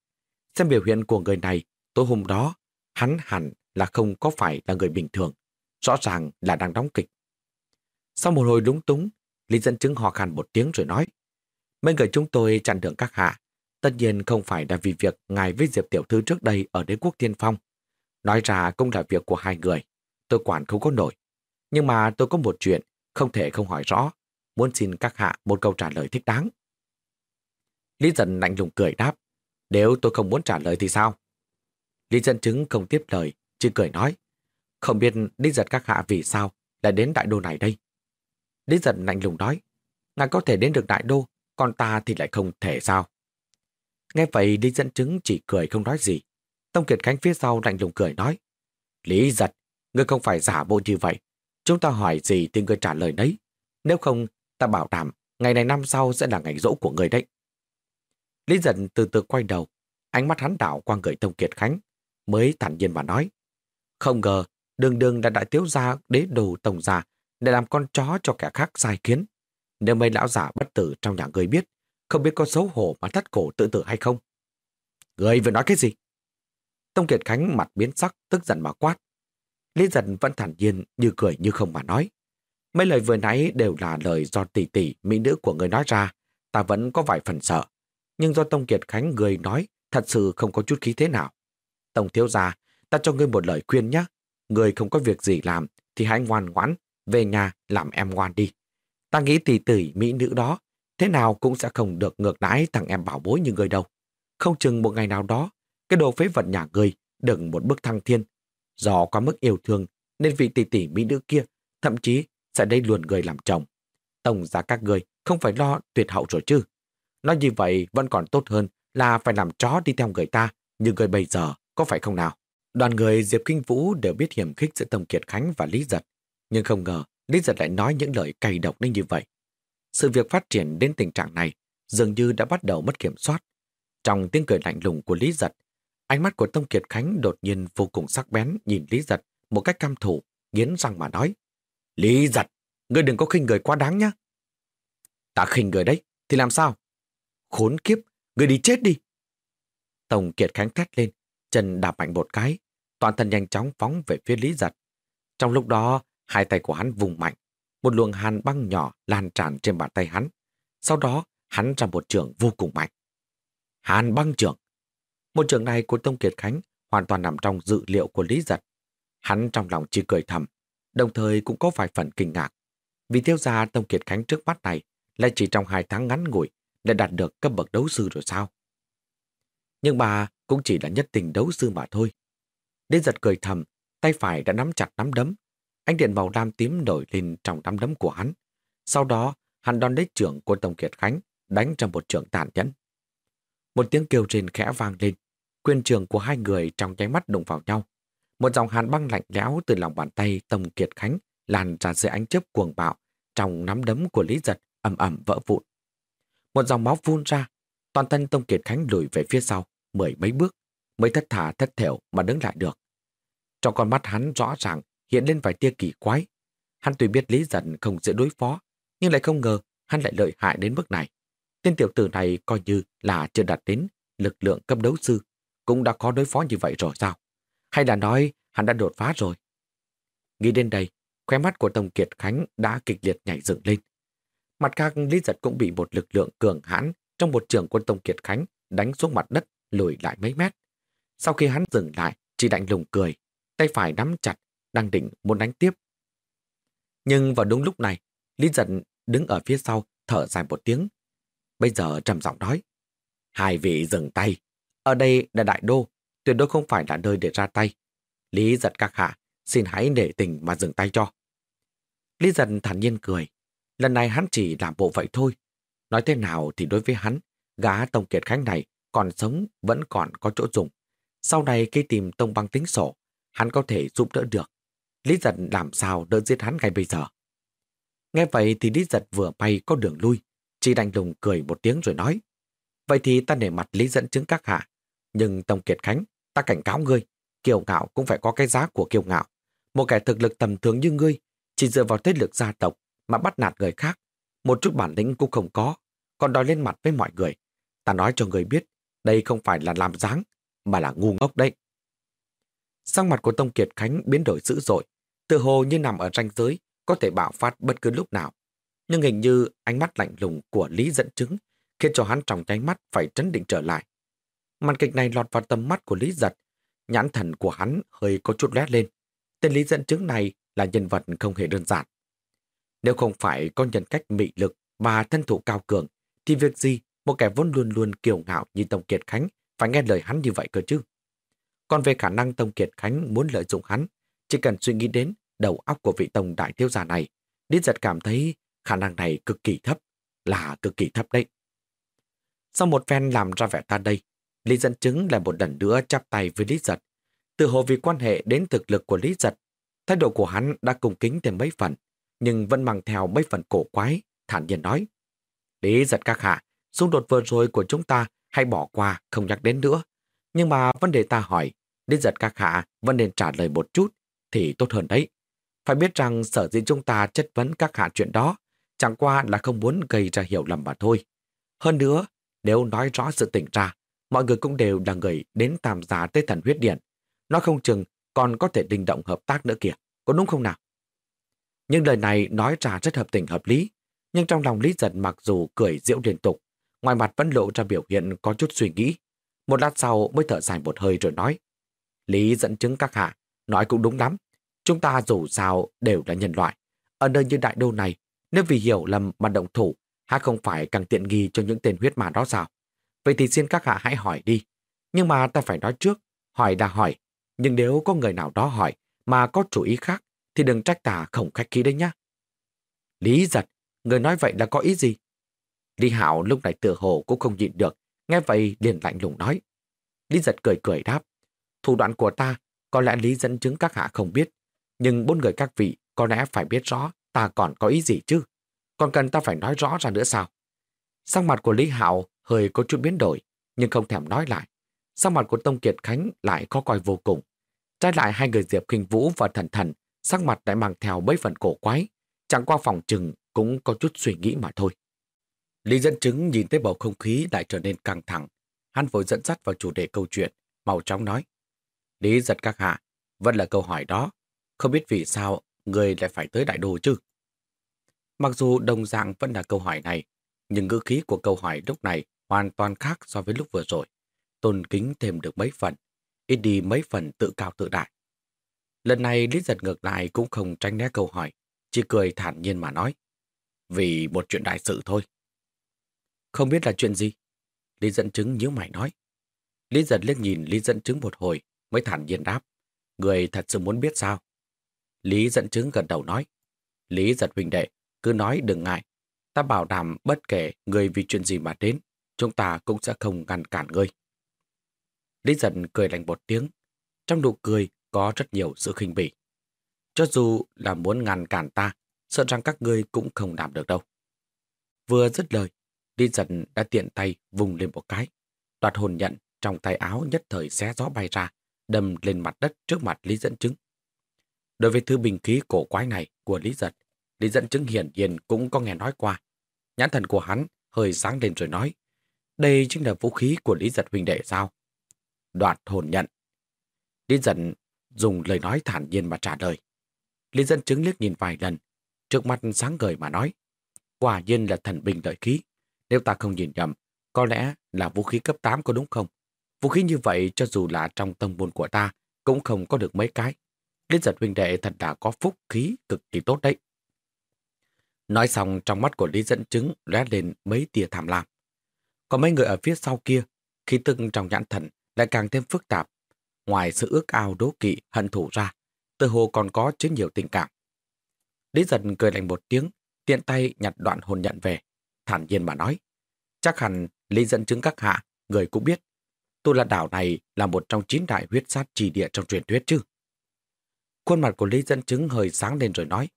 Xem biểu hiện của người này, tối hôm đó, hắn hẳn là không có phải là người bình thường, rõ ràng là đang đóng kịch. Sau một hồi lúng túng, Lý dẫn chứng hò khăn một tiếng rồi nói, mấy người chúng tôi chặn đường các hạ, tất nhiên không phải là vì việc ngài với Diệp Tiểu Thư trước đây ở đế quốc thiên phong. Nói ra cũng là việc của hai người, tôi quản không có nổi. Nhưng mà tôi có một chuyện, không thể không hỏi rõ, muốn xin các hạ một câu trả lời thích đáng. Lý dần lạnh lùng cười đáp, nếu tôi không muốn trả lời thì sao? Lý dân chứng không tiếp lời, chỉ cười nói, không biết Lý giật các hạ vì sao lại đến đại đô này đây. Lý Dân lạnh lùng nói, ngài có thể đến được đại đô, còn ta thì lại không thể sao. Nghe vậy Lý dẫn chứng chỉ cười không nói gì. Tông Kiệt Khánh phía sau lạnh lùng cười nói, Lý giật, ngươi không phải giả bộ như vậy. Chúng ta hỏi gì thì ngươi trả lời đấy. Nếu không, ta bảo đảm ngày này năm sau sẽ là ngày rỗ của người đấy. Lý giật từ từ quay đầu, ánh mắt hắn đảo qua người Tông Kiệt Khánh, mới thản nhiên mà nói. Không ngờ, đường đường đã đại tiếu ra đế đồ tổng già để làm con chó cho kẻ khác sai kiến. Nếu mấy lão giả bất tử trong nhà ngươi biết, không biết có xấu hổ mà thắt cổ tự tử hay không. Người vừa nói cái gì? Tông Kiệt Khánh mặt biến sắc, tức giận mà quát. Lý giật vẫn thản nhiên như cười như không mà nói. Mấy lời vừa nãy đều là lời do tỷ tỷ mỹ nữ của người nói ra, ta vẫn có vài phần sợ. Nhưng do Tông Kiệt Khánh người nói thật sự không có chút khí thế nào. Tổng thiếu gia, ta cho ngươi một lời khuyên nhé. Người không có việc gì làm thì hãy ngoan ngoãn, về nhà làm em ngoan đi. Ta nghĩ tỷ tỷ mỹ nữ đó thế nào cũng sẽ không được ngược đãi thằng em bảo bối như người đâu. Không chừng một ngày nào đó, cái đồ phế vật nhà người đừng một bước thăng thiên Do quá mức yêu thương nên vị tỷ tỷ mỹ nữ kia thậm chí sẽ đây luồn người làm chồng. Tổng giá các người không phải lo tuyệt hậu rồi chứ. Nói như vậy vẫn còn tốt hơn là phải làm chó đi theo người ta như người bây giờ có phải không nào? Đoàn người Diệp Kinh Vũ đều biết hiểm khích giữa Tông Kiệt Khánh và Lý Giật. Nhưng không ngờ Lý Giật lại nói những lời cay độc đến như vậy. Sự việc phát triển đến tình trạng này dường như đã bắt đầu mất kiểm soát. Trong tiếng cười lạnh lùng của Lý Giật, Ánh mắt của Tông Kiệt Khánh đột nhiên vô cùng sắc bén nhìn Lý Giật một cách cam thủ, nghiến răng mà nói. Lý Giật, ngươi đừng có khinh người quá đáng nhá. Ta khinh người đấy, thì làm sao? Khốn kiếp, ngươi đi chết đi. Tông Kiệt Khánh thét lên, chân đạp mạnh một cái, toàn thân nhanh chóng phóng về phía Lý Giật. Trong lúc đó, hai tay của hắn vùng mạnh, một luồng hàn băng nhỏ lan tràn trên bàn tay hắn. Sau đó, hắn ra một trường vô cùng mạnh. Hàn băng trường. một trường này của Tông Kiệt Khánh hoàn toàn nằm trong dự liệu của Lý Giật. Hắn trong lòng chỉ cười thầm, đồng thời cũng có vài phần kinh ngạc. Vì thiếu gia Tông Kiệt Khánh trước mắt này lại chỉ trong hai tháng ngắn ngủi đã đạt được cấp bậc đấu sư rồi sao? Nhưng bà cũng chỉ là nhất tình đấu sư mà thôi. Lý Giật cười thầm, tay phải đã nắm chặt nắm đấm. Ánh điện màu lam tím nổi lên trong nắm đấm của hắn. Sau đó, hắn đón lấy trưởng của Tông Kiệt Khánh, đánh trong một trường tàn nhẫn. Một tiếng kêu trên khẽ vang lên. Quyền trường của hai người trong nháy mắt đụng vào nhau. Một dòng hàn băng lạnh lẽo từ lòng bàn tay Tông Kiệt Khánh lan ra dưới ánh chớp cuồng bạo trong nắm đấm của Lý Giật ầm ầm vỡ vụn. Một dòng máu phun ra, toàn thân Tông Kiệt Khánh lùi về phía sau, mười mấy bước, mới thất thả thất thểu mà đứng lại được. Trong con mắt hắn rõ ràng hiện lên vài tia kỳ quái. Hắn tuy biết Lý Giật không dễ đối phó, nhưng lại không ngờ hắn lại lợi hại đến mức này. Tên tiểu tử này coi như là chưa đạt đến lực lượng cấp đấu sư, cũng đã có đối phó như vậy rồi sao? Hay là nói hắn đã đột phá rồi? Nghĩ đến đây, khóe mắt của Tông Kiệt Khánh đã kịch liệt nhảy dựng lên. Mặt khác, Lý Giật cũng bị một lực lượng cường hãn trong một trường quân Tông Kiệt Khánh đánh xuống mặt đất, lùi lại mấy mét. Sau khi hắn dừng lại, chỉ đạnh lùng cười, tay phải nắm chặt, đang định muốn đánh tiếp. Nhưng vào đúng lúc này, Lý Giật đứng ở phía sau, thở dài một tiếng. Bây giờ trầm giọng nói, hai vị dừng tay, ở đây là đại đô, tuyệt đối không phải là nơi để ra tay. Lý Giật các hạ, xin hãy để tình mà dừng tay cho. Lý Giật thản nhiên cười, lần này hắn chỉ làm bộ vậy thôi. Nói thế nào thì đối với hắn, gã Tông Kiệt Khánh này còn sống vẫn còn có chỗ dùng. Sau này khi tìm Tông băng tính sổ, hắn có thể giúp đỡ được. Lý giật làm sao đỡ giết hắn ngay bây giờ. Nghe vậy thì Lý giật vừa bay có đường lui, chỉ đành lùng cười một tiếng rồi nói. Vậy thì ta để mặt Lý dẫn chứng các hạ. Nhưng Tông Kiệt Khánh, ta cảnh cáo ngươi, kiêu ngạo cũng phải có cái giá của kiêu ngạo. Một kẻ thực lực tầm thường như ngươi, chỉ dựa vào thế lực gia tộc mà bắt nạt người khác, một chút bản lĩnh cũng không có, còn đòi lên mặt với mọi người. Ta nói cho người biết, đây không phải là làm dáng, mà là ngu ngốc đấy. Sang mặt của Tông Kiệt Khánh biến đổi dữ dội, tự hồ như nằm ở ranh giới, có thể bạo phát bất cứ lúc nào. Nhưng hình như ánh mắt lạnh lùng của Lý dẫn chứng khiến cho hắn trong nháy mắt phải trấn định trở lại. Màn kịch này lọt vào tầm mắt của Lý giật, nhãn thần của hắn hơi có chút lét lên. Tên Lý dẫn chứng này là nhân vật không hề đơn giản. Nếu không phải có nhân cách mị lực và thân thủ cao cường, thì việc gì một kẻ vốn luôn luôn kiều ngạo như Tông Kiệt Khánh phải nghe lời hắn như vậy cơ chứ? Còn về khả năng Tông Kiệt Khánh muốn lợi dụng hắn, chỉ cần suy nghĩ đến đầu óc của vị Tông Đại Tiêu Giả này, Lý Giật cảm thấy khả năng này cực kỳ thấp, là cực kỳ thấp đấy. Sau một phen làm ra vẻ ta đây, Lý Dân Chứng lại một lần nữa chắp tay với Lý Giật. Từ hồ vì quan hệ đến thực lực của Lý Giật, thái độ của hắn đã cùng kính thêm mấy phần, nhưng vẫn mang theo mấy phần cổ quái, thản nhiên nói. Lý Giật các hạ, xung đột vừa rồi của chúng ta hãy bỏ qua, không nhắc đến nữa. Nhưng mà vấn đề ta hỏi, đến Giật các hạ vẫn nên trả lời một chút, thì tốt hơn đấy. Phải biết rằng sở dĩ chúng ta chất vấn các hạ chuyện đó, chẳng qua là không muốn gây ra hiểu lầm mà thôi. Hơn nữa, nếu nói rõ sự tình ra, mọi người cũng đều là người đến tham giá tới thần huyết điện. Nó không chừng còn có thể đình động hợp tác nữa kìa, có đúng không nào? Nhưng lời này nói ra rất hợp tình hợp lý, nhưng trong lòng Lý Giật mặc dù cười diễu liên tục, ngoài mặt vẫn lộ ra biểu hiện có chút suy nghĩ. Một lát sau mới thở dài một hơi rồi nói, Lý dẫn chứng các hạ, nói cũng đúng lắm. Chúng ta dù sao đều là nhân loại. Ở nơi như đại đô này, nếu vì hiểu lầm mà động thủ, hay không phải càng tiện nghi cho những tên huyết mà đó sao? Vậy thì xin các hạ hãy hỏi đi. Nhưng mà ta phải nói trước, hỏi đã hỏi. Nhưng nếu có người nào đó hỏi mà có chủ ý khác, thì đừng trách ta không khách khí đấy nhá. Lý giật, người nói vậy là có ý gì? Lý Hạo lúc này tựa hồ cũng không nhịn được, nghe vậy liền lạnh lùng nói. Lý giật cười cười đáp, thủ đoạn của ta có lẽ Lý dẫn chứng các hạ không biết, nhưng bốn người các vị có lẽ phải biết rõ ta còn có ý gì chứ. Còn cần ta phải nói rõ ra nữa sao? Sang mặt của Lý Hạo hơi có chút biến đổi, nhưng không thèm nói lại. Sang mặt của Tông Kiệt Khánh lại có coi vô cùng. Trái lại hai người Diệp Kinh Vũ và Thần Thần, sắc mặt lại mang theo mấy phần cổ quái. Chẳng qua phòng trừng cũng có chút suy nghĩ mà thôi. Lý dẫn chứng nhìn thấy bầu không khí lại trở nên căng thẳng. Hắn vội dẫn dắt vào chủ đề câu chuyện, màu chóng nói. Lý giật các hạ, vẫn là câu hỏi đó. Không biết vì sao người lại phải tới đại đô chứ? Mặc dù đồng dạng vẫn là câu hỏi này, nhưng ngữ khí của câu hỏi lúc này hoàn toàn khác so với lúc vừa rồi. Tôn kính thêm được mấy phần, ít đi mấy phần tự cao tự đại. Lần này Lý giật ngược lại cũng không tránh né câu hỏi, chỉ cười thản nhiên mà nói. Vì một chuyện đại sự thôi. Không biết là chuyện gì? Lý dẫn chứng nhíu mày nói. Lý giật liếc nhìn Lý dẫn chứng một hồi, mới thản nhiên đáp. Người thật sự muốn biết sao? Lý dẫn chứng gần đầu nói. Lý giật huynh đệ, cứ nói đừng ngại. Ta bảo đảm bất kể người vì chuyện gì mà đến, chúng ta cũng sẽ không ngăn cản ngươi. Lý giật cười lạnh một tiếng. Trong nụ cười có rất nhiều sự khinh bỉ. Cho dù là muốn ngăn cản ta, sợ rằng các ngươi cũng không làm được đâu. Vừa dứt lời, Lý giật đã tiện tay vùng lên một cái. Đoạt hồn nhận trong tay áo nhất thời xé gió bay ra, đâm lên mặt đất trước mặt Lý dẫn chứng. Đối với thứ bình khí cổ quái này của Lý giật, Lý dẫn chứng hiển nhiên cũng có nghe nói qua. Nhãn thần của hắn hơi sáng lên rồi nói, đây chính là vũ khí của Lý giật huynh đệ sao? Đoạt hồn nhận. Lý giật dùng lời nói thản nhiên mà trả lời. Lý dẫn chứng liếc nhìn vài lần, trước mặt sáng ngời mà nói, quả nhiên là thần bình lợi khí. Nếu ta không nhìn nhầm, có lẽ là vũ khí cấp 8 có đúng không? Vũ khí như vậy cho dù là trong tông môn của ta cũng không có được mấy cái. Liên giật huynh đệ thật đã có phúc khí cực kỳ tốt đấy. Nói xong trong mắt của Lý dẫn chứng lóe lên mấy tia thảm lam. Còn mấy người ở phía sau kia, khi từng trong nhãn thần lại càng thêm phức tạp. Ngoài sự ước ao đố kỵ, hận thủ ra, tự hồ còn có chứa nhiều tình cảm. Lý giật cười lạnh một tiếng, tiện tay nhặt đoạn hồn nhận về, thản nhiên mà nói. Chắc hẳn Lý dẫn chứng các hạ, người cũng biết, Tu La Đảo này là một trong chín đại huyết sát trì địa trong truyền thuyết chứ. Khuôn mặt của Lý dẫn chứng hơi sáng lên rồi nói,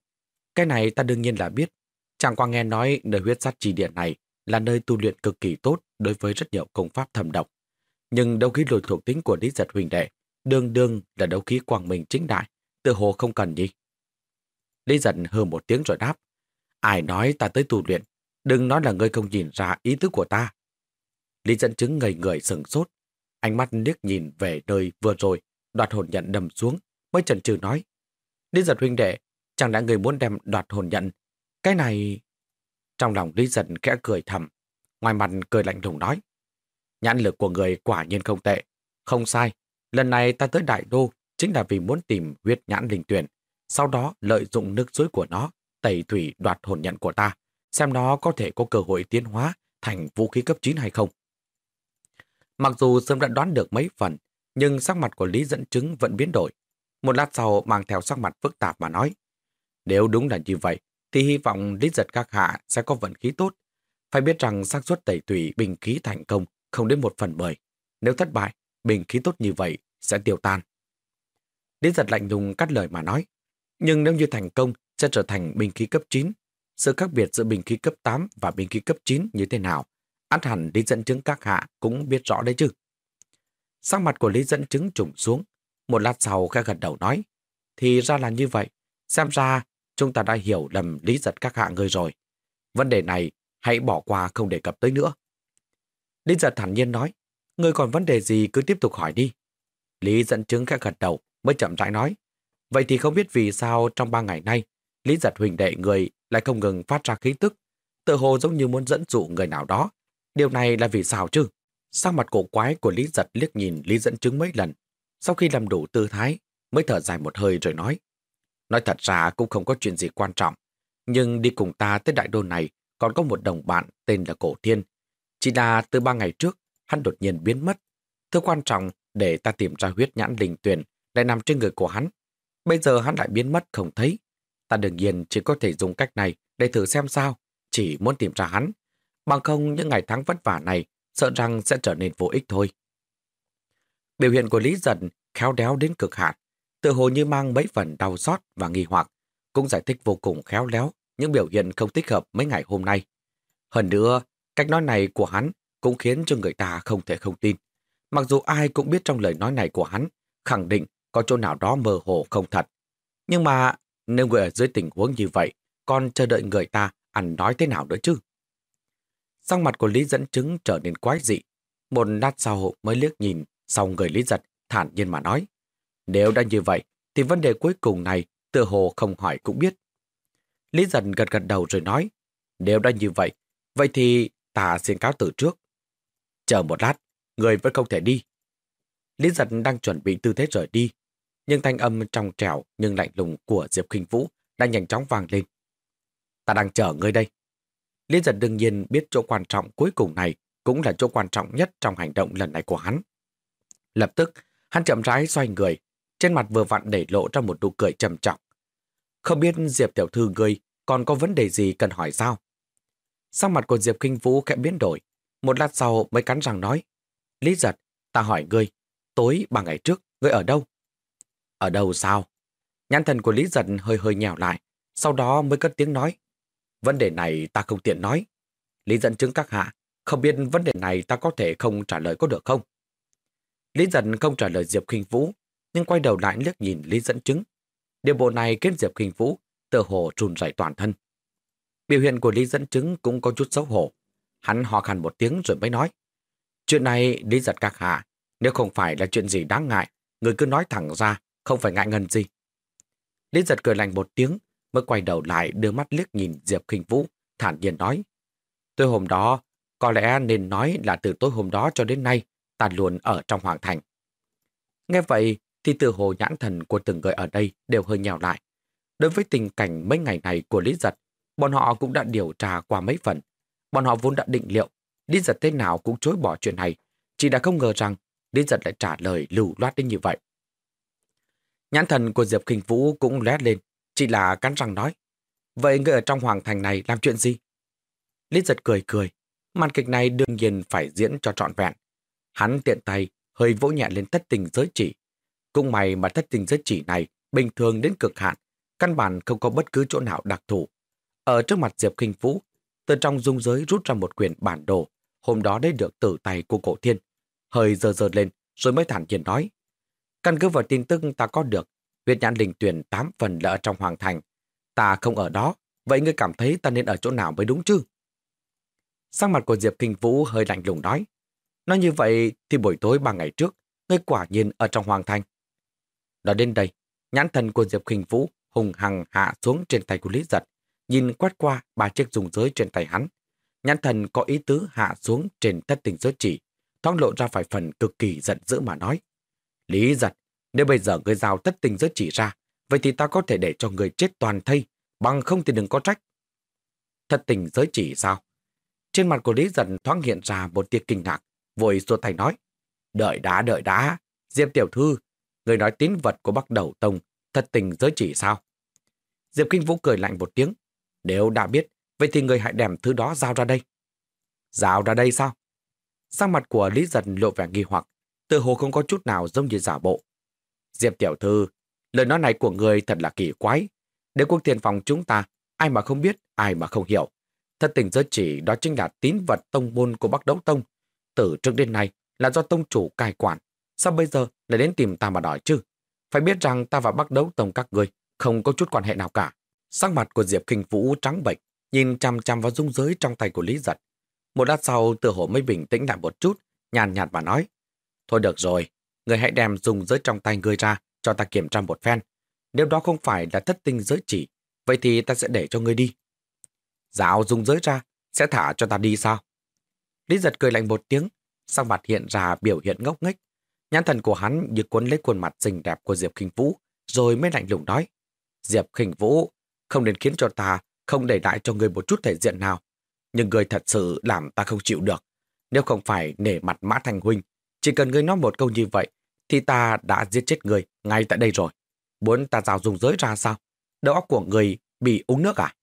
cái này ta đương nhiên là biết, chẳng qua nghe nói nơi huyết sát trì địa này là nơi tu luyện cực kỳ tốt đối với rất nhiều công pháp thầm độc. Nhưng đấu khí lùi thuộc tính của Lý giật huỳnh đệ, đương đương là đấu khí quang minh chính đại, tự hồ không cần gì. Lý giật hừ một tiếng rồi đáp, ai nói ta tới tu luyện, đừng nói là ngươi không nhìn ra ý tứ của ta. Lý dẫn chứng ngây người sừng sốt, ánh mắt liếc nhìn về nơi vừa rồi, đoạt hồn nhận đầm xuống, mới chần chừ nói. Lý giật huynh đệ, chẳng đã người muốn đem đoạt hồn nhận? Cái này... Trong lòng Lý giật khẽ cười thầm, ngoài mặt cười lạnh lùng nói. Nhãn lực của người quả nhiên không tệ. Không sai, lần này ta tới Đại Đô chính là vì muốn tìm huyết nhãn linh tuyển, sau đó lợi dụng nước suối của nó, tẩy thủy đoạt hồn nhận của ta, xem nó có thể có cơ hội tiến hóa thành vũ khí cấp 9 hay không. Mặc dù sớm đã đoán được mấy phần, nhưng sắc mặt của Lý dẫn chứng vẫn biến đổi. Một lát sau mang theo sắc mặt phức tạp mà nói. Nếu đúng là như vậy, thì hy vọng Lý giật các hạ sẽ có vận khí tốt. Phải biết rằng xác suất tẩy tủy bình khí thành công không đến một phần mười. Nếu thất bại, bình khí tốt như vậy sẽ tiêu tan. Lý giật lạnh lùng cắt lời mà nói. Nhưng nếu như thành công, sẽ trở thành bình khí cấp 9. Sự khác biệt giữa bình khí cấp 8 và bình khí cấp 9 như thế nào át hẳn Lý dẫn chứng các hạ cũng biết rõ đấy chứ. Sắc mặt của Lý dẫn chứng trùng xuống, một lát sau khẽ gật đầu nói, thì ra là như vậy, xem ra chúng ta đã hiểu lầm Lý giật các hạ người rồi. Vấn đề này hãy bỏ qua không đề cập tới nữa. Lý giật thản nhiên nói, người còn vấn đề gì cứ tiếp tục hỏi đi. Lý dẫn chứng khẽ gật đầu mới chậm rãi nói, vậy thì không biết vì sao trong ba ngày nay Lý giật huỳnh đệ người lại không ngừng phát ra khí tức, tự hồ giống như muốn dẫn dụ người nào đó Điều này là vì sao chứ? Sang mặt cổ quái của Lý Giật liếc nhìn Lý dẫn chứng mấy lần. Sau khi làm đủ tư thái, mới thở dài một hơi rồi nói. Nói thật ra cũng không có chuyện gì quan trọng. Nhưng đi cùng ta tới đại đô này còn có một đồng bạn tên là Cổ Thiên. Chỉ là từ ba ngày trước, hắn đột nhiên biến mất. Thứ quan trọng để ta tìm ra huyết nhãn linh tuyển lại nằm trên người của hắn. Bây giờ hắn lại biến mất không thấy. Ta đương nhiên chỉ có thể dùng cách này để thử xem sao. Chỉ muốn tìm ra hắn. Bằng không những ngày tháng vất vả này sợ rằng sẽ trở nên vô ích thôi. Biểu hiện của Lý Dần khéo đéo đến cực hạn, tự hồ như mang mấy phần đau xót và nghi hoặc, cũng giải thích vô cùng khéo léo những biểu hiện không thích hợp mấy ngày hôm nay. Hơn nữa, cách nói này của hắn cũng khiến cho người ta không thể không tin. Mặc dù ai cũng biết trong lời nói này của hắn khẳng định có chỗ nào đó mơ hồ không thật. Nhưng mà nếu người ở dưới tình huống như vậy, còn chờ đợi người ta ăn nói thế nào nữa chứ? Sang mặt của Lý dẫn chứng trở nên quái dị. Một lát sau mới liếc nhìn, sau người Lý giật, thản nhiên mà nói. Nếu đã như vậy, thì vấn đề cuối cùng này tựa hồ không hỏi cũng biết. Lý giật gật gật đầu rồi nói. Nếu đã như vậy, vậy thì ta xin cáo từ trước. Chờ một lát, người vẫn không thể đi. Lý giật đang chuẩn bị tư thế rời đi, nhưng thanh âm trong trẻo nhưng lạnh lùng của Diệp Kinh Vũ đã nhanh chóng vang lên. Ta đang chờ ngươi đây. Lý giật đương nhiên biết chỗ quan trọng cuối cùng này cũng là chỗ quan trọng nhất trong hành động lần này của hắn. Lập tức, hắn chậm rãi xoay người, trên mặt vừa vặn để lộ ra một nụ cười trầm trọng. Không biết Diệp tiểu thư ngươi còn có vấn đề gì cần hỏi sao? Sắc mặt của Diệp Kinh Vũ khẽ biến đổi. Một lát sau mới cắn răng nói. Lý giật, ta hỏi ngươi, tối ba ngày trước, ngươi ở đâu? Ở đâu sao? Nhãn thần của Lý giật hơi hơi nhèo lại, sau đó mới cất tiếng nói. Vấn đề này ta không tiện nói. Lý dẫn chứng các hạ, không biết vấn đề này ta có thể không trả lời có được không? Lý dẫn không trả lời Diệp Kinh Vũ, nhưng quay đầu lại liếc nhìn Lý dẫn chứng. Điều bộ này kết Diệp Kinh Vũ, tờ hồ trùn rảy toàn thân. Biểu hiện của Lý dẫn chứng cũng có chút xấu hổ. Hắn ho khăn một tiếng rồi mới nói. Chuyện này Lý giật các hạ, nếu không phải là chuyện gì đáng ngại, người cứ nói thẳng ra, không phải ngại ngần gì. Lý giật cười lành một tiếng, mới quay đầu lại đưa mắt liếc nhìn Diệp Kinh Vũ, thản nhiên nói. Tôi hôm đó, có lẽ nên nói là từ tối hôm đó cho đến nay, ta luôn ở trong hoàng thành. Nghe vậy, thì từ hồ nhãn thần của từng người ở đây đều hơi nhào lại. Đối với tình cảnh mấy ngày này của Lý Giật, bọn họ cũng đã điều tra qua mấy phần. Bọn họ vốn đã định liệu, Lý Giật thế nào cũng chối bỏ chuyện này, chỉ đã không ngờ rằng Lý Giật lại trả lời lưu loát đến như vậy. Nhãn thần của Diệp Kinh Vũ cũng lét lên, chỉ là cắn răng nói. Vậy người ở trong hoàng thành này làm chuyện gì? Lý Giật cười cười, màn kịch này đương nhiên phải diễn cho trọn vẹn. Hắn tiện tay, hơi vỗ nhẹ lên thất tình giới chỉ. Cũng may mà thất tình giới chỉ này bình thường đến cực hạn, căn bản không có bất cứ chỗ nào đặc thù. Ở trước mặt Diệp Kinh Vũ, từ trong dung giới rút ra một quyển bản đồ, hôm đó lấy được tử tay của cổ thiên. Hơi dơ dơ lên, rồi mới thản nhiên nói. Căn cứ vào tin tức ta có được, huyết nhãn linh tuyển tám phần là ở trong hoàng thành. Ta không ở đó, vậy ngươi cảm thấy ta nên ở chỗ nào mới đúng chứ? Sang mặt của Diệp Kinh Vũ hơi lạnh lùng nói. Nói như vậy thì buổi tối ba ngày trước, ngươi quả nhiên ở trong hoàng thành. Nói đến đây, nhãn thần của Diệp Kinh Vũ hùng hằng hạ xuống trên tay của Lý Giật, nhìn quét qua ba chiếc dùng giới trên tay hắn. Nhãn thần có ý tứ hạ xuống trên tất tình giới chỉ, thoáng lộ ra phải phần cực kỳ giận dữ mà nói. Lý Giật, nếu bây giờ ngươi giao thất tình giới chỉ ra, vậy thì ta có thể để cho người chết toàn thây, bằng không thì đừng có trách. Thất tình giới chỉ sao? Trên mặt của Lý Dần thoáng hiện ra một tia kinh ngạc, vội xua tay nói. Đợi đã, đợi đã. Diệp tiểu thư, người nói tín vật của Bắc Đầu Tông, thật tình giới chỉ sao? Diệp Kinh Vũ cười lạnh một tiếng. Nếu đã biết, vậy thì người hãy đem thứ đó giao ra đây. Giao ra đây sao? Sang mặt của Lý Dần lộ vẻ nghi hoặc, từ hồ không có chút nào giống như giả bộ. Diệp tiểu thư, lời nói này của người thật là kỳ quái. Đế quốc tiền phòng chúng ta, ai mà không biết, ai mà không hiểu. Thật tình giới chỉ đó chính là tín vật tông môn của Bắc Đấu Tông. Từ trước đến nay là do tông chủ cai quản. Sao bây giờ lại đến tìm ta mà đòi chứ? Phải biết rằng ta và Bắc Đấu Tông các người không có chút quan hệ nào cả. Sắc mặt của Diệp Kinh Vũ trắng bệnh, nhìn chăm chăm vào dung giới trong tay của Lý Giật. Một lát sau, tự hổ mới bình tĩnh lại một chút, nhàn nhạt mà nói. Thôi được rồi, người hãy đem dùng giới trong tay người ra cho ta kiểm tra một phen. Nếu đó không phải là thất tinh giới chỉ, vậy thì ta sẽ để cho ngươi đi. Giáo dùng giới ra, sẽ thả cho ta đi sao? Lý giật cười lạnh một tiếng, sang mặt hiện ra biểu hiện ngốc nghếch. Nhãn thần của hắn như cuốn lấy khuôn mặt xinh đẹp của Diệp Khinh Vũ, rồi mới lạnh lùng nói. Diệp Khinh Vũ, không nên khiến cho ta không để lại cho người một chút thể diện nào. Nhưng người thật sự làm ta không chịu được. Nếu không phải nể mặt Mã Thành Huynh, chỉ cần ngươi nói một câu như vậy, thì ta đã giết chết ngươi ngay tại đây rồi. Muốn ta rào dùng giới ra sao? Đầu óc của người bị uống nước à?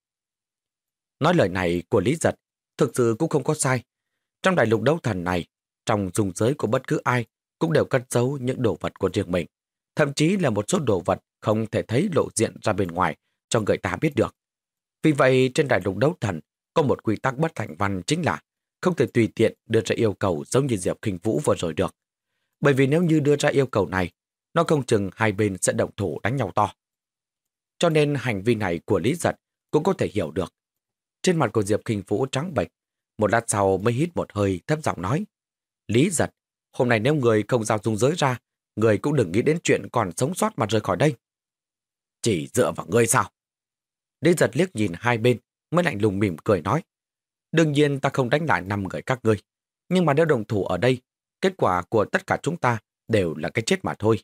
Nói lời này của Lý Giật thực sự cũng không có sai. Trong đại lục đấu thần này, trong dùng giới của bất cứ ai cũng đều cất giấu những đồ vật của riêng mình. Thậm chí là một số đồ vật không thể thấy lộ diện ra bên ngoài cho người ta biết được. Vì vậy, trên đại lục đấu thần có một quy tắc bất thành văn chính là không thể tùy tiện đưa ra yêu cầu giống như Diệp Kinh Vũ vừa rồi được. Bởi vì nếu như đưa ra yêu cầu này, nó không chừng hai bên sẽ động thủ đánh nhau to. Cho nên hành vi này của Lý Giật cũng có thể hiểu được. Trên mặt của Diệp Kinh Vũ trắng bệch, một lát sau mới hít một hơi thấp giọng nói. Lý Giật, hôm nay nếu người không giao dung giới ra, người cũng đừng nghĩ đến chuyện còn sống sót mà rời khỏi đây. Chỉ dựa vào ngươi sao? Lý Giật liếc nhìn hai bên, mới lạnh lùng mỉm cười nói. Đương nhiên ta không đánh lại năm người các ngươi, nhưng mà nếu đồng thủ ở đây Kết quả của tất cả chúng ta đều là cái chết mà thôi.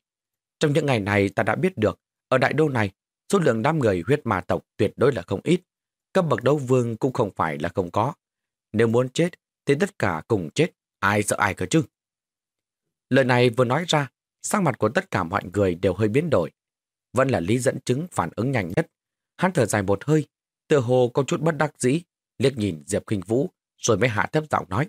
Trong những ngày này ta đã biết được, ở đại đô này, số lượng đám người huyết ma tộc tuyệt đối là không ít. Cấp bậc đấu vương cũng không phải là không có. Nếu muốn chết, thì tất cả cùng chết, ai sợ ai cơ chứ. Lời này vừa nói ra, Sang mặt của tất cả mọi người đều hơi biến đổi. Vẫn là Lý dẫn chứng phản ứng nhanh nhất. Hắn thở dài một hơi, tựa hồ có chút bất đắc dĩ, liếc nhìn Diệp Kinh Vũ, rồi mới hạ thấp giọng nói.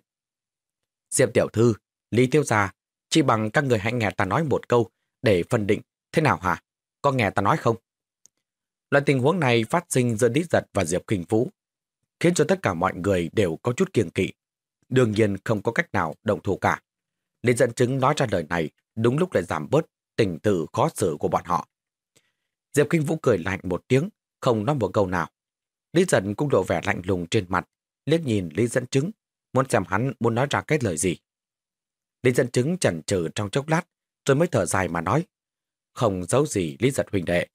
Diệp tiểu thư, Lý tiêu gia, chỉ bằng các người hãy nghe ta nói một câu để phân định thế nào hả? Có nghe ta nói không? Loại tình huống này phát sinh giữa Lý Giật và Diệp Kinh Vũ, khiến cho tất cả mọi người đều có chút kiêng kỵ. Đương nhiên không có cách nào động thủ cả. Lý dẫn chứng nói ra lời này đúng lúc lại giảm bớt tình tự khó xử của bọn họ. Diệp Kinh Vũ cười lạnh một tiếng, không nói một câu nào. Lý giận cũng lộ vẻ lạnh lùng trên mặt, liếc nhìn Lý dẫn chứng, muốn xem hắn muốn nói ra cái lời gì. Lý dẫn chứng chần chừ trong chốc lát, rồi mới thở dài mà nói. Không giấu gì Lý giật huynh đệ,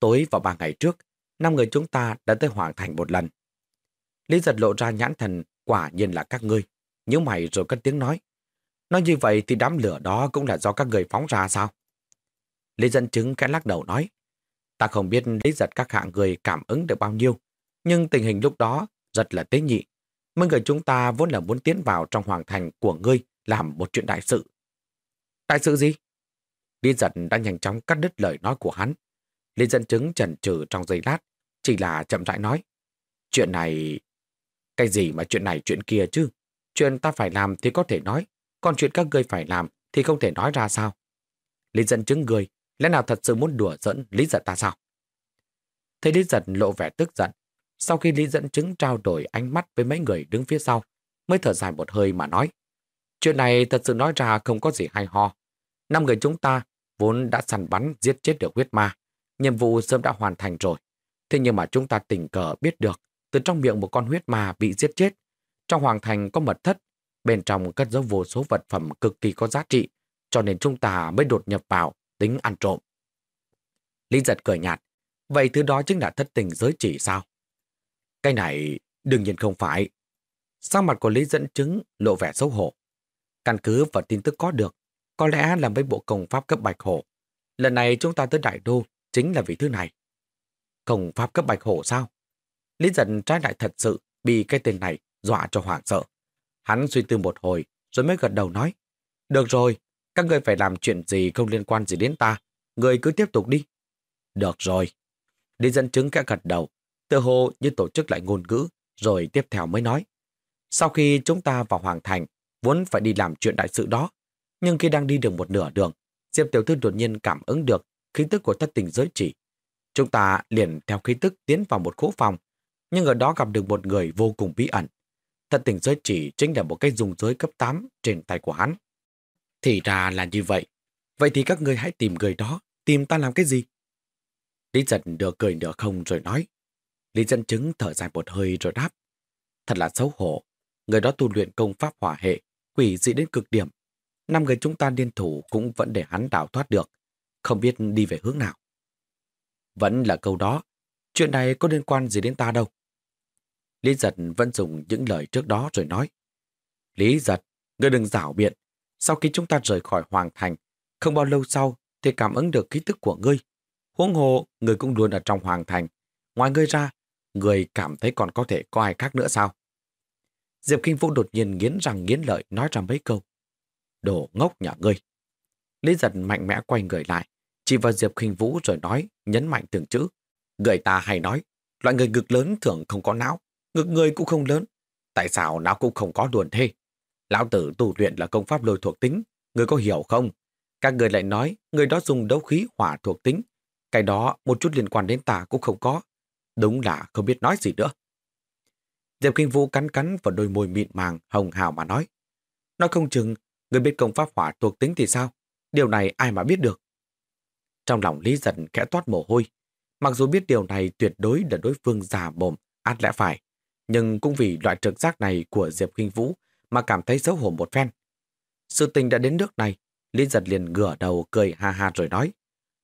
tối vào ba ngày trước, năm người chúng ta đã tới Hoàng Thành một lần. Lý giật lộ ra nhãn thần, quả nhiên là các ngươi. Nhớ mày rồi cất tiếng nói. Nói như vậy thì đám lửa đó cũng là do các người phóng ra sao? Lý dẫn chứng kẽ lắc đầu nói. Ta không biết lý giật các hạng người cảm ứng được bao nhiêu, nhưng tình hình lúc đó rất là tế nhị. Mấy người chúng ta vốn là muốn tiến vào trong hoàng thành của ngươi làm một chuyện đại sự. Đại sự gì? Lý giật đã nhanh chóng cắt đứt lời nói của hắn. Lý dẫn chứng chần chừ trong giây lát, chỉ là chậm rãi nói. Chuyện này... Cái gì mà chuyện này chuyện kia chứ? Chuyện ta phải làm thì có thể nói, còn chuyện các ngươi phải làm thì không thể nói ra sao. Lý dẫn chứng người, lẽ nào thật sự muốn đùa dẫn Lý giật ta sao? Thấy Lý giật lộ vẻ tức giận, sau khi Lý dẫn chứng trao đổi ánh mắt với mấy người đứng phía sau, mới thở dài một hơi mà nói. Chuyện này thật sự nói ra không có gì hay ho. Năm người chúng ta vốn đã săn bắn giết chết được huyết ma. Nhiệm vụ sớm đã hoàn thành rồi. Thế nhưng mà chúng ta tình cờ biết được từ trong miệng một con huyết ma bị giết chết. Trong hoàng thành có mật thất, bên trong cất dấu vô số vật phẩm cực kỳ có giá trị, cho nên chúng ta mới đột nhập vào, tính ăn trộm. Lý giật cười nhạt, vậy thứ đó chính là thất tình giới chỉ sao? Cái này đương nhiên không phải. Sang mặt của Lý dẫn chứng lộ vẻ xấu hổ. Căn cứ và tin tức có được, có lẽ là với bộ công pháp cấp bạch hổ. Lần này chúng ta tới Đại Đô chính là vì thứ này. Công pháp cấp bạch hổ sao? Lý dẫn trái lại thật sự bị cái tên này dọa cho hoảng sợ. Hắn suy tư một hồi rồi mới gật đầu nói. Được rồi, các người phải làm chuyện gì không liên quan gì đến ta. Người cứ tiếp tục đi. Được rồi. Lý dẫn chứng kẽ gật đầu. Tự hồ như tổ chức lại ngôn ngữ rồi tiếp theo mới nói. Sau khi chúng ta vào Hoàng Thành, vốn phải đi làm chuyện đại sự đó. Nhưng khi đang đi được một nửa đường, Diệp Tiểu Thư đột nhiên cảm ứng được khí tức của thất tình giới chỉ. Chúng ta liền theo khí tức tiến vào một khu phòng, nhưng ở đó gặp được một người vô cùng bí ẩn. Thất tình giới chỉ chính là một cái dùng giới cấp 8 trên tay của hắn. Thì ra là như vậy. Vậy thì các ngươi hãy tìm người đó, tìm ta làm cái gì? Lý giật nửa cười nửa không rồi nói. Lý dân chứng thở dài một hơi rồi đáp. Thật là xấu hổ. Người đó tu luyện công pháp hỏa hệ, quỷ dị đến cực điểm. Năm người chúng ta liên thủ cũng vẫn để hắn đảo thoát được. Không biết đi về hướng nào. Vẫn là câu đó. Chuyện này có liên quan gì đến ta đâu. Lý giật vẫn dùng những lời trước đó rồi nói. Lý giật, ngươi đừng rảo biện. Sau khi chúng ta rời khỏi Hoàng Thành, không bao lâu sau thì cảm ứng được ký tức của ngươi. Huống hồ, người cũng luôn ở trong Hoàng Thành. Ngoài ngươi ra, người cảm thấy còn có thể có ai khác nữa sao? Diệp Kinh Vũ đột nhiên nghiến răng nghiến lợi nói ra mấy câu. Đồ ngốc nhà ngươi. Lý giật mạnh mẽ quay người lại, chỉ vào Diệp Kinh Vũ rồi nói, nhấn mạnh từng chữ. Người ta hay nói, loại người ngực lớn thường không có não, ngực người cũng không lớn. Tại sao não cũng không có đuồn thế? Lão tử tu luyện là công pháp lôi thuộc tính, người có hiểu không? Các người lại nói, người đó dùng đấu khí hỏa thuộc tính. Cái đó một chút liên quan đến ta cũng không có. Đúng là không biết nói gì nữa. Diệp Kinh Vũ cắn cắn vào đôi môi mịn màng hồng hào mà nói. Nói không chừng, người biết công pháp hỏa thuộc tính thì sao? Điều này ai mà biết được? Trong lòng Lý Giật khẽ toát mồ hôi. Mặc dù biết điều này tuyệt đối là đối phương già mồm, át lẽ phải. Nhưng cũng vì loại trực giác này của Diệp Kinh Vũ mà cảm thấy xấu hổ một phen. Sự tình đã đến nước này, Lý Giật liền ngửa đầu cười ha ha rồi nói.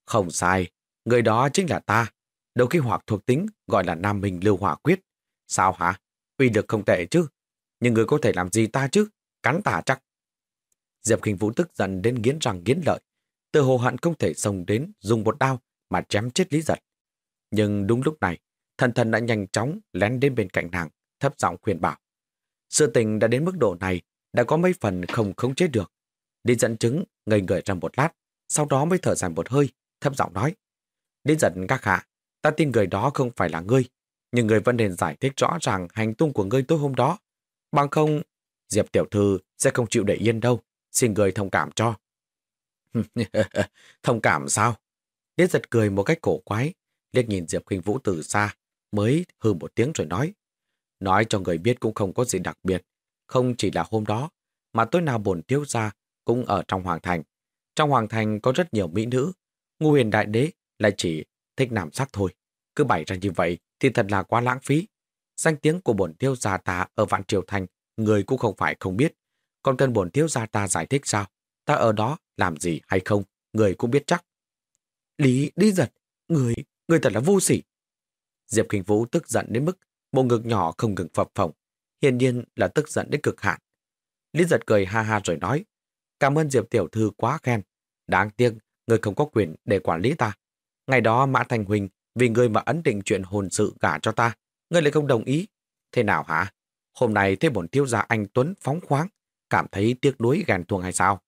Không sai, người đó chính là ta. Đầu khi hỏa thuộc tính gọi là Nam Minh Lưu Hỏa Quyết. Sao hả? Uy lực không tệ chứ. Nhưng người có thể làm gì ta chứ? Cắn tả chắc. Diệp Kinh Vũ tức giận đến nghiến răng nghiến lợi. Từ hồ hận không thể xông đến dùng một đao mà chém chết Lý Giật. Nhưng đúng lúc này, thần thần đã nhanh chóng lén đến bên cạnh nàng, thấp giọng khuyên bảo. Sự tình đã đến mức độ này, đã có mấy phần không khống chế được. Lý dẫn chứng, ngây người ra một lát, sau đó mới thở dài một hơi, thấp giọng nói. Lý giật các hạ, ta tin người đó không phải là ngươi, nhưng người vẫn nên giải thích rõ ràng hành tung của ngươi tối hôm đó. Bằng không, Diệp Tiểu Thư sẽ không chịu để yên đâu, xin người thông cảm cho. thông cảm sao? Tiết giật cười một cách cổ quái, liếc nhìn Diệp Khinh Vũ từ xa, mới hư một tiếng rồi nói. Nói cho người biết cũng không có gì đặc biệt, không chỉ là hôm đó, mà tối nào bổn thiếu gia cũng ở trong hoàng thành. Trong hoàng thành có rất nhiều mỹ nữ, ngu huyền đại đế lại chỉ thích nam sắc thôi. Cứ bày ra như vậy thì thật là quá lãng phí. Danh tiếng của bổn thiếu gia ta ở Vạn Triều Thành, người cũng không phải không biết. Còn cần bổn thiếu gia ta giải thích sao? Ta ở đó làm gì hay không, người cũng biết chắc. Lý, đi giật, người, người thật là vô sỉ. Diệp Kinh Vũ tức giận đến mức bộ ngực nhỏ không ngừng phập phồng, hiển nhiên là tức giận đến cực hạn. Lý giật cười ha ha rồi nói, cảm ơn Diệp Tiểu Thư quá khen. Đáng tiếc, người không có quyền để quản lý ta. Ngày đó Mã Thành Huỳnh vì ngươi mà ấn định chuyện hồn sự gả cho ta, ngươi lại không đồng ý. Thế nào hả? Hôm nay thấy bổn thiếu gia anh Tuấn phóng khoáng, cảm thấy tiếc nuối ghen tuông hay sao?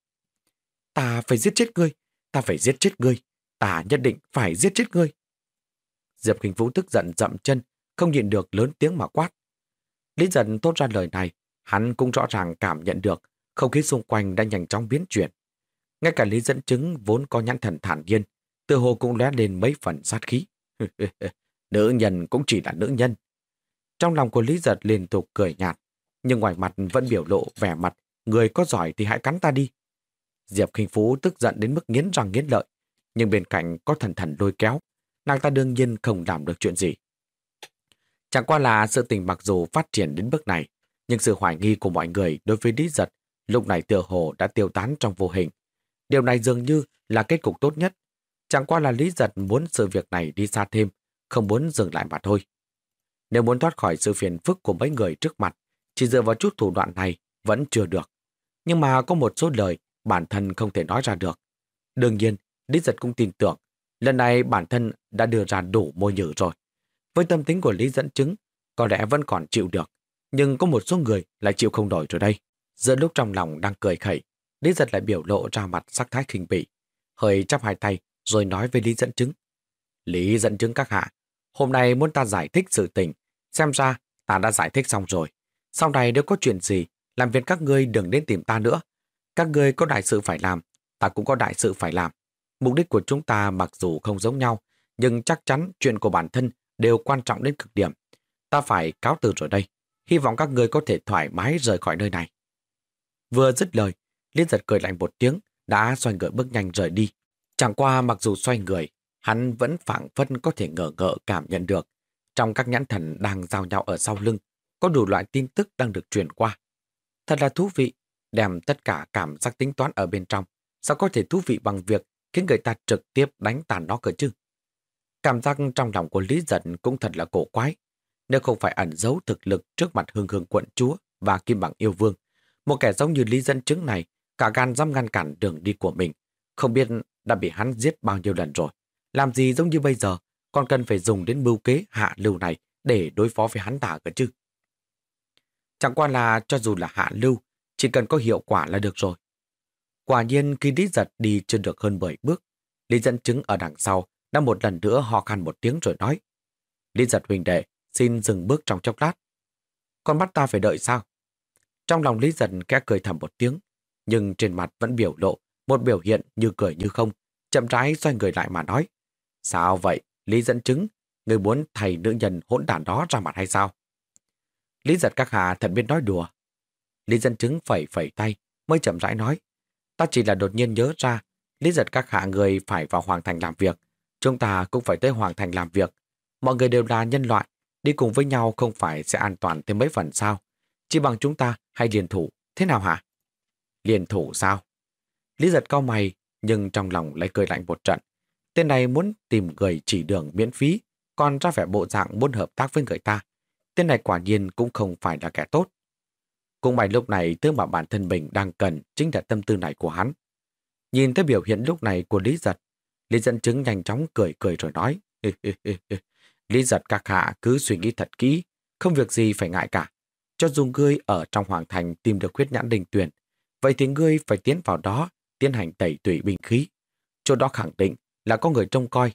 Ta phải giết chết ngươi, ta phải giết chết ngươi, ta nhất định phải giết chết ngươi. Diệp Kinh Vũ tức giận dậm chân, không nhịn được lớn tiếng mà quát. Lý dần tốt ra lời này, hắn cũng rõ ràng cảm nhận được không khí xung quanh đang nhanh chóng biến chuyển. Ngay cả Lý dẫn chứng vốn có nhãn thần thản nhiên, tự hồ cũng lóe lên mấy phần sát khí. nữ nhân cũng chỉ là nữ nhân. Trong lòng của Lý giật liên tục cười nhạt, nhưng ngoài mặt vẫn biểu lộ vẻ mặt, người có giỏi thì hãy cắn ta đi. Diệp Kinh Phú tức giận đến mức nghiến răng nghiến lợi, nhưng bên cạnh có thần thần lôi kéo, nàng ta đương nhiên không làm được chuyện gì. Chẳng qua là sự tình mặc dù phát triển đến bước này, nhưng sự hoài nghi của mọi người đối với Lý Giật lúc này tựa hồ đã tiêu tán trong vô hình. Điều này dường như là kết cục tốt nhất. Chẳng qua là Lý Giật muốn sự việc này đi xa thêm, không muốn dừng lại mà thôi. Nếu muốn thoát khỏi sự phiền phức của mấy người trước mặt, chỉ dựa vào chút thủ đoạn này vẫn chưa được. Nhưng mà có một số lời bản thân không thể nói ra được. Đương nhiên, Lý Giật cũng tin tưởng, lần này bản thân đã đưa ra đủ môi nhử rồi. Với tâm tính của Lý dẫn chứng, có lẽ vẫn còn chịu được, nhưng có một số người lại chịu không nổi rồi đây. Giữa lúc trong lòng đang cười khẩy, Lý giật lại biểu lộ ra mặt sắc thái khinh bỉ, hơi chắp hai tay rồi nói với Lý dẫn chứng. Lý dẫn chứng các hạ, hôm nay muốn ta giải thích sự tình, xem ra ta đã giải thích xong rồi. Sau này nếu có chuyện gì, làm việc các ngươi đừng đến tìm ta nữa. Các ngươi có đại sự phải làm, ta cũng có đại sự phải làm. Mục đích của chúng ta mặc dù không giống nhau, nhưng chắc chắn chuyện của bản thân đều quan trọng đến cực điểm. Ta phải cáo từ rồi đây. Hy vọng các ngươi có thể thoải mái rời khỏi nơi này. Vừa dứt lời, Liên giật cười lạnh một tiếng, đã xoay người bước nhanh rời đi. Chẳng qua mặc dù xoay người, hắn vẫn phảng phân có thể ngờ ngợ cảm nhận được. Trong các nhãn thần đang giao nhau ở sau lưng, có đủ loại tin tức đang được truyền qua. Thật là thú vị, đem tất cả cảm giác tính toán ở bên trong. Sao có thể thú vị bằng việc khiến người ta trực tiếp đánh tàn nó cơ chứ? Cảm giác trong lòng của Lý Giật cũng thật là cổ quái. Nếu không phải ẩn giấu thực lực trước mặt hương hương quận chúa và kim bằng yêu vương, một kẻ giống như Lý Dân Chứng này, cả gan dám ngăn cản đường đi của mình, không biết đã bị hắn giết bao nhiêu lần rồi. Làm gì giống như bây giờ, còn cần phải dùng đến mưu kế hạ lưu này để đối phó với hắn ta cơ chứ. Chẳng qua là cho dù là hạ lưu, chỉ cần có hiệu quả là được rồi. Quả nhiên khi Lý Giật đi chưa được hơn 10 bước, Lý dẫn Chứng ở đằng sau đã một lần nữa ho khăn một tiếng rồi nói. Lý Giật huynh đệ, xin dừng bước trong chốc lát. Con bắt ta phải đợi sao? Trong lòng Lý Giật kẽ cười thầm một tiếng, nhưng trên mặt vẫn biểu lộ một biểu hiện như cười như không, chậm rãi xoay người lại mà nói. Sao vậy, Lý dẫn chứng, người muốn thầy nữ nhân hỗn đản đó ra mặt hay sao? Lý giật các hạ thật biết nói đùa. Lý dẫn chứng phẩy phẩy tay, mới chậm rãi nói. Ta chỉ là đột nhiên nhớ ra, Lý giật các hạ người phải vào Hoàng Thành làm việc. Chúng ta cũng phải tới Hoàng Thành làm việc. Mọi người đều là nhân loại, đi cùng với nhau không phải sẽ an toàn thêm mấy phần sao? Chỉ bằng chúng ta hay liên thủ, thế nào hả? Liên thủ sao? Lý giật cao mày, nhưng trong lòng lại cười lạnh một trận. Tên này muốn tìm người chỉ đường miễn phí, còn ra vẻ bộ dạng muốn hợp tác với người ta. Tên này quả nhiên cũng không phải là kẻ tốt. Cũng may lúc này thứ mà bản thân mình đang cần chính là tâm tư này của hắn. Nhìn thấy biểu hiện lúc này của Lý Giật, Lý dẫn chứng nhanh chóng cười cười rồi nói. Lý Giật các hạ cứ suy nghĩ thật kỹ, không việc gì phải ngại cả. Cho dù ngươi ở trong hoàng thành tìm được huyết nhãn đình tuyển, vậy thì ngươi phải tiến vào đó, tiến hành tẩy tủy bình khí. chỗ đó khẳng định là có người trông coi.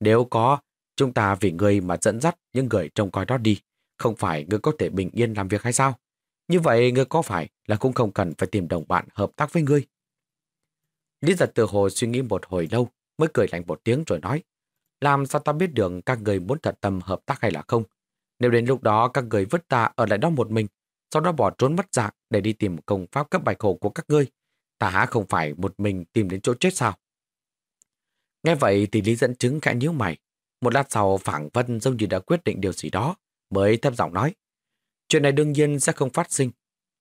Nếu có, chúng ta vì người mà dẫn dắt những người trông coi đó đi, không phải người có thể bình yên làm việc hay sao? Như vậy người có phải là cũng không cần phải tìm đồng bạn hợp tác với ngươi? Lý giật từ hồ suy nghĩ một hồi lâu mới cười lạnh một tiếng rồi nói Làm sao ta biết được các người muốn thật tâm hợp tác hay là không? Nếu đến lúc đó các người vứt ta ở lại đó một mình, sau đó bỏ trốn mất dạng để đi tìm công pháp cấp bạch hồ của các ngươi, ta há không phải một mình tìm đến chỗ chết sao? Nghe vậy thì Lý dẫn chứng khẽ nhíu mày. Một lát sau phảng vân giống như đã quyết định điều gì đó, mới thấp giọng nói. Chuyện này đương nhiên sẽ không phát sinh.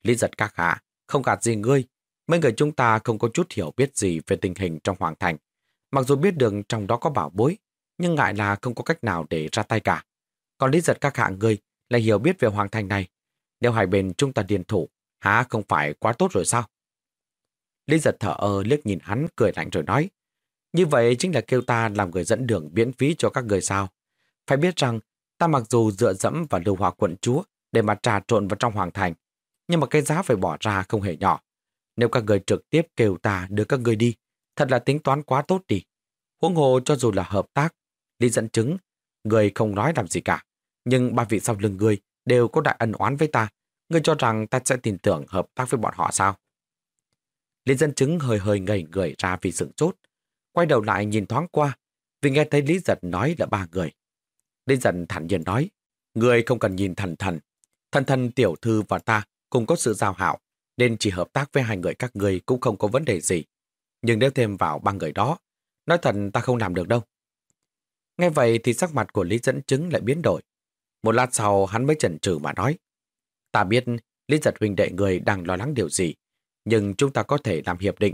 Lý giật các hạ, không gạt gì ngươi. Mấy người chúng ta không có chút hiểu biết gì về tình hình trong Hoàng Thành. Mặc dù biết được trong đó có bảo bối, nhưng ngại là không có cách nào để ra tay cả. Còn Lý giật các hạ ngươi lại hiểu biết về Hoàng Thành này. Nếu hai bên chúng ta điền thủ, há không phải quá tốt rồi sao? Lý giật thở ơ liếc nhìn hắn cười lạnh rồi nói. Như vậy chính là kêu ta làm người dẫn đường miễn phí cho các người sao. Phải biết rằng ta mặc dù dựa dẫm vào lưu hòa quận chúa để mà trà trộn vào trong hoàng thành, nhưng mà cái giá phải bỏ ra không hề nhỏ. Nếu các người trực tiếp kêu ta đưa các người đi, thật là tính toán quá tốt đi. Huống hồ cho dù là hợp tác, đi dẫn chứng, người không nói làm gì cả. Nhưng ba vị sau lưng người đều có đại ân oán với ta. Người cho rằng ta sẽ tin tưởng hợp tác với bọn họ sao? Lý dân chứng hơi hơi ngây người ra vì sửng chốt. Quay đầu lại nhìn thoáng qua, vì nghe thấy Lý giật nói là ba người. Lý giật thản nhiên nói, người không cần nhìn thần thần. Thần thần tiểu thư và ta cùng có sự giao hảo, nên chỉ hợp tác với hai người các người cũng không có vấn đề gì. Nhưng nếu thêm vào ba người đó, nói thật ta không làm được đâu. Nghe vậy thì sắc mặt của Lý dẫn chứng lại biến đổi. Một lát sau hắn mới chần chừ mà nói. Ta biết Lý giật huynh đệ người đang lo lắng điều gì, nhưng chúng ta có thể làm hiệp định.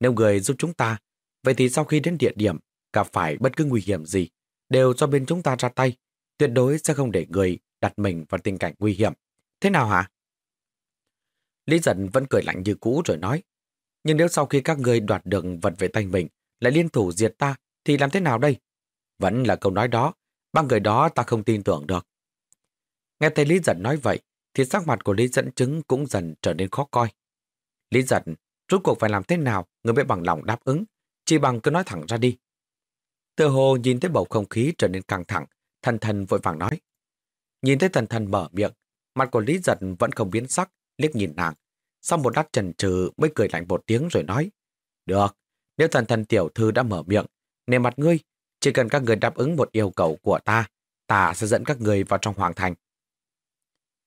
Nếu người giúp chúng ta, vậy thì sau khi đến địa điểm, gặp phải bất cứ nguy hiểm gì, đều do bên chúng ta ra tay, tuyệt đối sẽ không để người đặt mình vào tình cảnh nguy hiểm. Thế nào hả? Lý giận vẫn cười lạnh như cũ rồi nói, nhưng nếu sau khi các người đoạt được vật về tay mình, lại liên thủ diệt ta, thì làm thế nào đây? Vẫn là câu nói đó, ba người đó ta không tin tưởng được. Nghe thấy Lý giận nói vậy, thì sắc mặt của Lý dẫn chứng cũng dần trở nên khó coi. Lý giật, rốt cuộc phải làm thế nào người mới bằng lòng đáp ứng, chỉ bằng cứ nói thẳng ra đi. Tự hồ nhìn thấy bầu không khí trở nên căng thẳng, thần thần vội vàng nói. Nhìn thấy thần thần mở miệng, mặt của Lý giật vẫn không biến sắc, liếc nhìn nàng. Sau một lát trần trừ mới cười lạnh một tiếng rồi nói. Được, nếu thần thần tiểu thư đã mở miệng, nề mặt ngươi, chỉ cần các người đáp ứng một yêu cầu của ta, ta sẽ dẫn các người vào trong hoàng thành.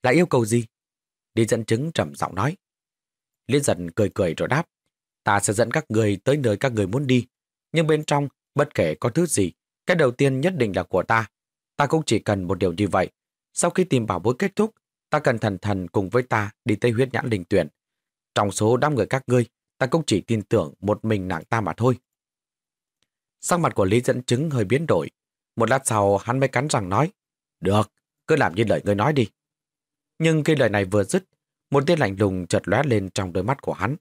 Là yêu cầu gì? Lý dẫn chứng trầm giọng nói. Lý giật cười cười rồi đáp. Ta sẽ dẫn các người tới nơi các người muốn đi. Nhưng bên trong, bất kể có thứ gì, cái đầu tiên nhất định là của ta. Ta cũng chỉ cần một điều như vậy. Sau khi tìm bảo bối kết thúc, ta cần thần thần cùng với ta đi Tây huyết nhãn linh tuyển. Trong số đám người các ngươi, ta cũng chỉ tin tưởng một mình nàng ta mà thôi. Sắc mặt của Lý dẫn chứng hơi biến đổi. Một lát sau hắn mới cắn răng nói, được, cứ làm như lời ngươi nói đi. Nhưng khi lời này vừa dứt, một tia lạnh lùng chợt lóe lên trong đôi mắt của hắn.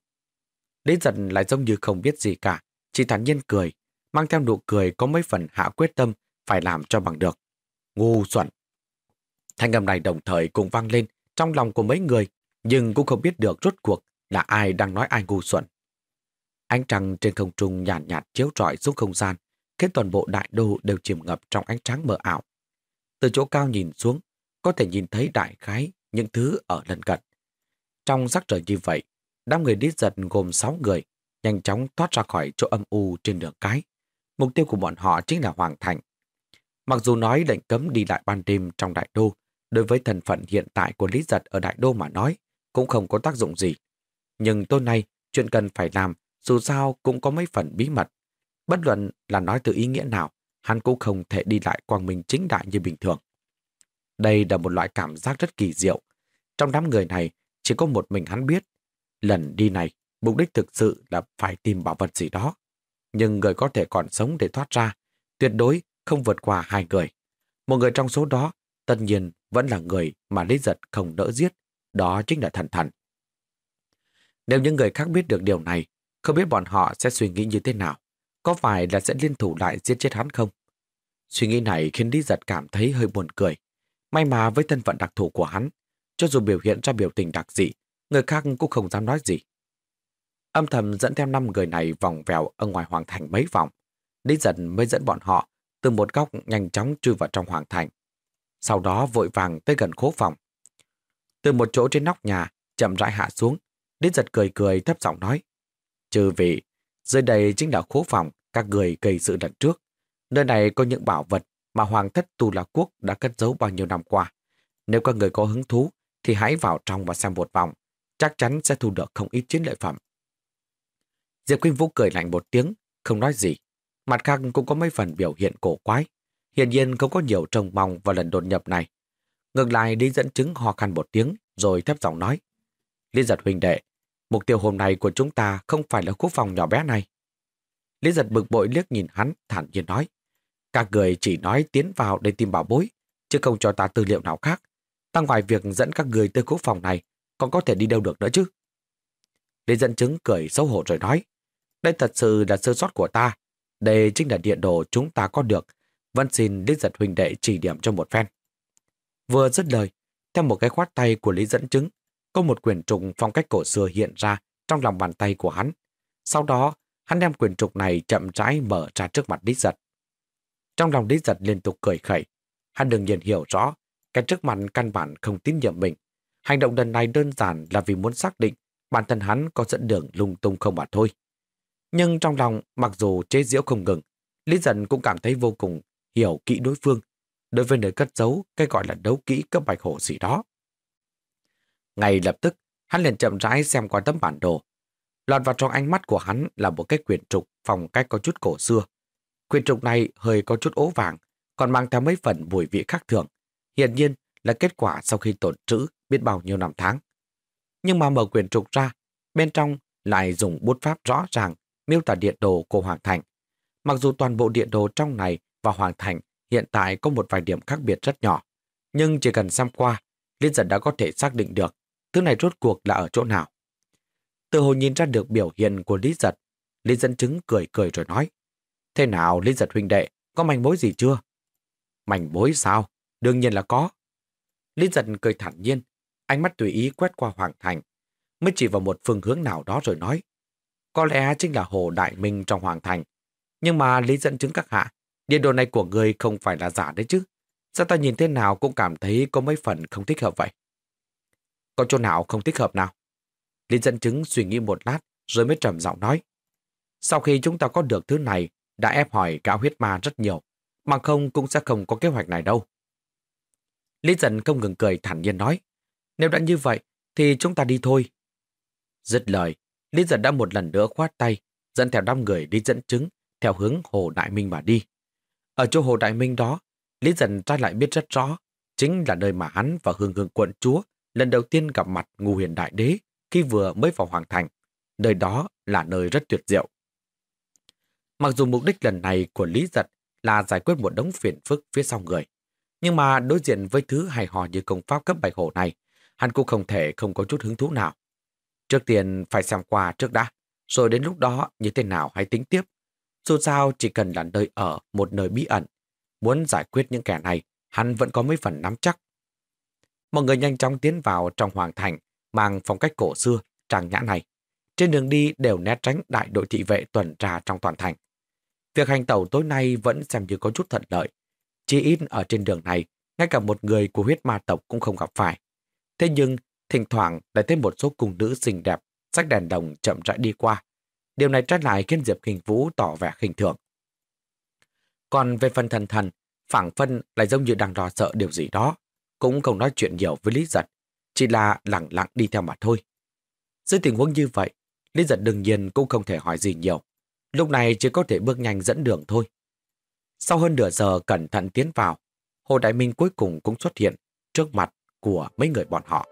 Lý giận lại giống như không biết gì cả, chỉ thản nhiên cười, mang theo nụ cười có mấy phần hạ quyết tâm phải làm cho bằng được. Ngu xuẩn! Thanh âm này đồng thời cùng vang lên trong lòng của mấy người, nhưng cũng không biết được rốt cuộc là ai đang nói ai ngu xuẩn. Ánh trăng trên không trung nhàn nhạt, nhạt chiếu rọi xuống không gian, khiến toàn bộ đại đô đều chìm ngập trong ánh trắng mờ ảo. Từ chỗ cao nhìn xuống, có thể nhìn thấy đại khái những thứ ở lần cận. Trong sắc trời như vậy, đám người đi giật gồm 6 người, nhanh chóng thoát ra khỏi chỗ âm u trên đường cái. Mục tiêu của bọn họ chính là Hoàng Thành. Mặc dù nói lệnh cấm đi lại ban đêm trong đại đô, đối với thân phận hiện tại của Lý Giật ở đại đô mà nói, cũng không có tác dụng gì. Nhưng tối nay, chuyện cần phải làm, dù sao cũng có mấy phần bí mật. Bất luận là nói từ ý nghĩa nào, hắn cũng không thể đi lại quang minh chính đại như bình thường. Đây là một loại cảm giác rất kỳ diệu. Trong đám người này, chỉ có một mình hắn biết. Lần đi này, mục đích thực sự là phải tìm bảo vật gì đó. Nhưng người có thể còn sống để thoát ra, tuyệt đối không vượt qua hai người. Một người trong số đó, tất nhiên vẫn là người mà Lý Giật không đỡ giết, đó chính là thần thần. Nếu những người khác biết được điều này, không biết bọn họ sẽ suy nghĩ như thế nào. Có phải là sẽ liên thủ lại giết chết hắn không? Suy nghĩ này khiến Lý Giật cảm thấy hơi buồn cười. May mà với thân phận đặc thù của hắn, cho dù biểu hiện ra biểu tình đặc dị, người khác cũng không dám nói gì. âm thầm dẫn theo năm người này vòng vèo ở ngoài hoàng thành mấy vòng. đến dần mới dẫn bọn họ từ một góc nhanh chóng chui vào trong hoàng thành. Sau đó vội vàng tới gần khố phòng. Từ một chỗ trên nóc nhà, chậm rãi hạ xuống, đến giật cười cười thấp giọng nói. "Chư vị, dưới đây chính là khố phòng các người gây sự lần trước. Nơi này có những bảo vật mà Hoàng thất Tu La Quốc đã cất giấu bao nhiêu năm qua. Nếu các người có hứng thú, thì hãy vào trong và xem một vòng. Chắc chắn sẽ thu được không ít chiến lợi phẩm. Diệp Quynh Vũ cười lạnh một tiếng, không nói gì. Mặt khác cũng có mấy phần biểu hiện cổ quái. Hiển nhiên không có nhiều trông mong vào lần đột nhập này. Ngược lại đi dẫn chứng ho khăn một tiếng, rồi thấp giọng nói. Lý giật huynh đệ, mục tiêu hôm nay của chúng ta không phải là khu phòng nhỏ bé này. Lý giật bực bội liếc nhìn hắn, thản nhiên nói. Các người chỉ nói tiến vào để tìm bảo bối, chứ không cho ta tư liệu nào khác. Ta ngoài việc dẫn các người tới khu phòng này, còn có thể đi đâu được nữa chứ? Lý dẫn chứng cười xấu hổ rồi nói. Đây thật sự là sơ sót của ta. Đây chính là điện đồ chúng ta có được. Vẫn xin Lý giật huynh đệ chỉ điểm cho một phen. Vừa dứt lời, theo một cái khoát tay của Lý dẫn chứng, có một quyển trục phong cách cổ xưa hiện ra trong lòng bàn tay của hắn. Sau đó, hắn đem quyển trục này chậm rãi mở ra trước mặt Lý giật. Trong lòng Lý giật liên tục cười khẩy. Hắn đương nhiên hiểu rõ, cái trước mặt căn bản không tín nhiệm mình. Hành động lần này đơn giản là vì muốn xác định bản thân hắn có dẫn đường lung tung không mà thôi. Nhưng trong lòng, mặc dù chế diễu không ngừng, Lý Dần cũng cảm thấy vô cùng hiểu kỹ đối phương, đối với nơi cất giấu cái gọi là đấu kỹ cấp bạch hổ gì đó. Ngay lập tức, hắn liền chậm rãi xem qua tấm bản đồ. Lọt vào trong ánh mắt của hắn là một cái quyển trục phòng cách có chút cổ xưa. Quyển trục này hơi có chút ố vàng, còn mang theo mấy phần mùi vị khác thường. Hiện nhiên là kết quả sau khi tổn trữ biết bao nhiêu năm tháng. Nhưng mà mở quyển trục ra, bên trong lại dùng bút pháp rõ ràng miêu tả điện đồ của Hoàng Thành. Mặc dù toàn bộ điện đồ trong này và Hoàng Thành hiện tại có một vài điểm khác biệt rất nhỏ, nhưng chỉ cần xem qua, Liên giật đã có thể xác định được thứ này rốt cuộc là ở chỗ nào. Từ hồi nhìn ra được biểu hiện của Lý Giật, Lý dân chứng cười cười rồi nói, Thế nào Lý Giật huynh đệ, có manh mối gì chưa? Manh mối sao? Đương nhiên là có. Lý Giật cười thản nhiên, ánh mắt tùy ý quét qua Hoàng Thành, mới chỉ vào một phương hướng nào đó rồi nói, có lẽ chính là Hồ Đại Minh trong Hoàng Thành. Nhưng mà Lý dẫn chứng các hạ, địa đồ này của người không phải là giả đấy chứ. Sao ta nhìn thế nào cũng cảm thấy có mấy phần không thích hợp vậy? Có chỗ nào không thích hợp nào? Lý dẫn chứng suy nghĩ một lát rồi mới trầm giọng nói. Sau khi chúng ta có được thứ này, đã ép hỏi cả huyết ma rất nhiều, mà không cũng sẽ không có kế hoạch này đâu. Lý Dân không ngừng cười thản nhiên nói. Nếu đã như vậy, thì chúng ta đi thôi. Dứt lời, Lý Dân đã một lần nữa khoát tay, dẫn theo đám người đi dẫn chứng theo hướng Hồ Đại Minh mà đi. Ở chỗ Hồ Đại Minh đó, Lý Dân trai lại biết rất rõ, chính là nơi mà hắn và Hương Hương quận chúa lần đầu tiên gặp mặt ngu huyền đại đế khi vừa mới vào Hoàng Thành. Nơi đó là nơi rất tuyệt diệu. Mặc dù mục đích lần này của Lý Giật là giải quyết một đống phiền phức phía sau người, nhưng mà đối diện với thứ hài hò như công pháp cấp bạch hổ này, hắn cũng không thể không có chút hứng thú nào. Trước tiên phải xem qua trước đã, rồi đến lúc đó như thế nào hãy tính tiếp. Dù sao chỉ cần là nơi ở một nơi bí ẩn. Muốn giải quyết những kẻ này, hắn vẫn có mấy phần nắm chắc. Mọi người nhanh chóng tiến vào trong hoàng thành, mang phong cách cổ xưa, trang nhã này. Trên đường đi đều né tránh đại đội thị vệ tuần tra trong toàn thành. Việc hành tẩu tối nay vẫn xem như có chút thuận lợi. Chỉ ít ở trên đường này, ngay cả một người của huyết ma tộc cũng không gặp phải. Thế nhưng Thỉnh thoảng lại thêm một số cung nữ xinh đẹp, sách đèn đồng chậm rãi đi qua. Điều này trái lại khiến Diệp Kinh Vũ tỏ vẻ khinh thường. Còn về phần thần thần, phảng phân lại giống như đang lo sợ điều gì đó, cũng không nói chuyện nhiều với Lý Giật, chỉ là lặng lặng đi theo mà thôi. Dưới tình huống như vậy, Lý Giật đương nhiên cũng không thể hỏi gì nhiều. Lúc này chỉ có thể bước nhanh dẫn đường thôi. Sau hơn nửa giờ cẩn thận tiến vào, Hồ Đại Minh cuối cùng cũng xuất hiện trước mặt của mấy người bọn họ.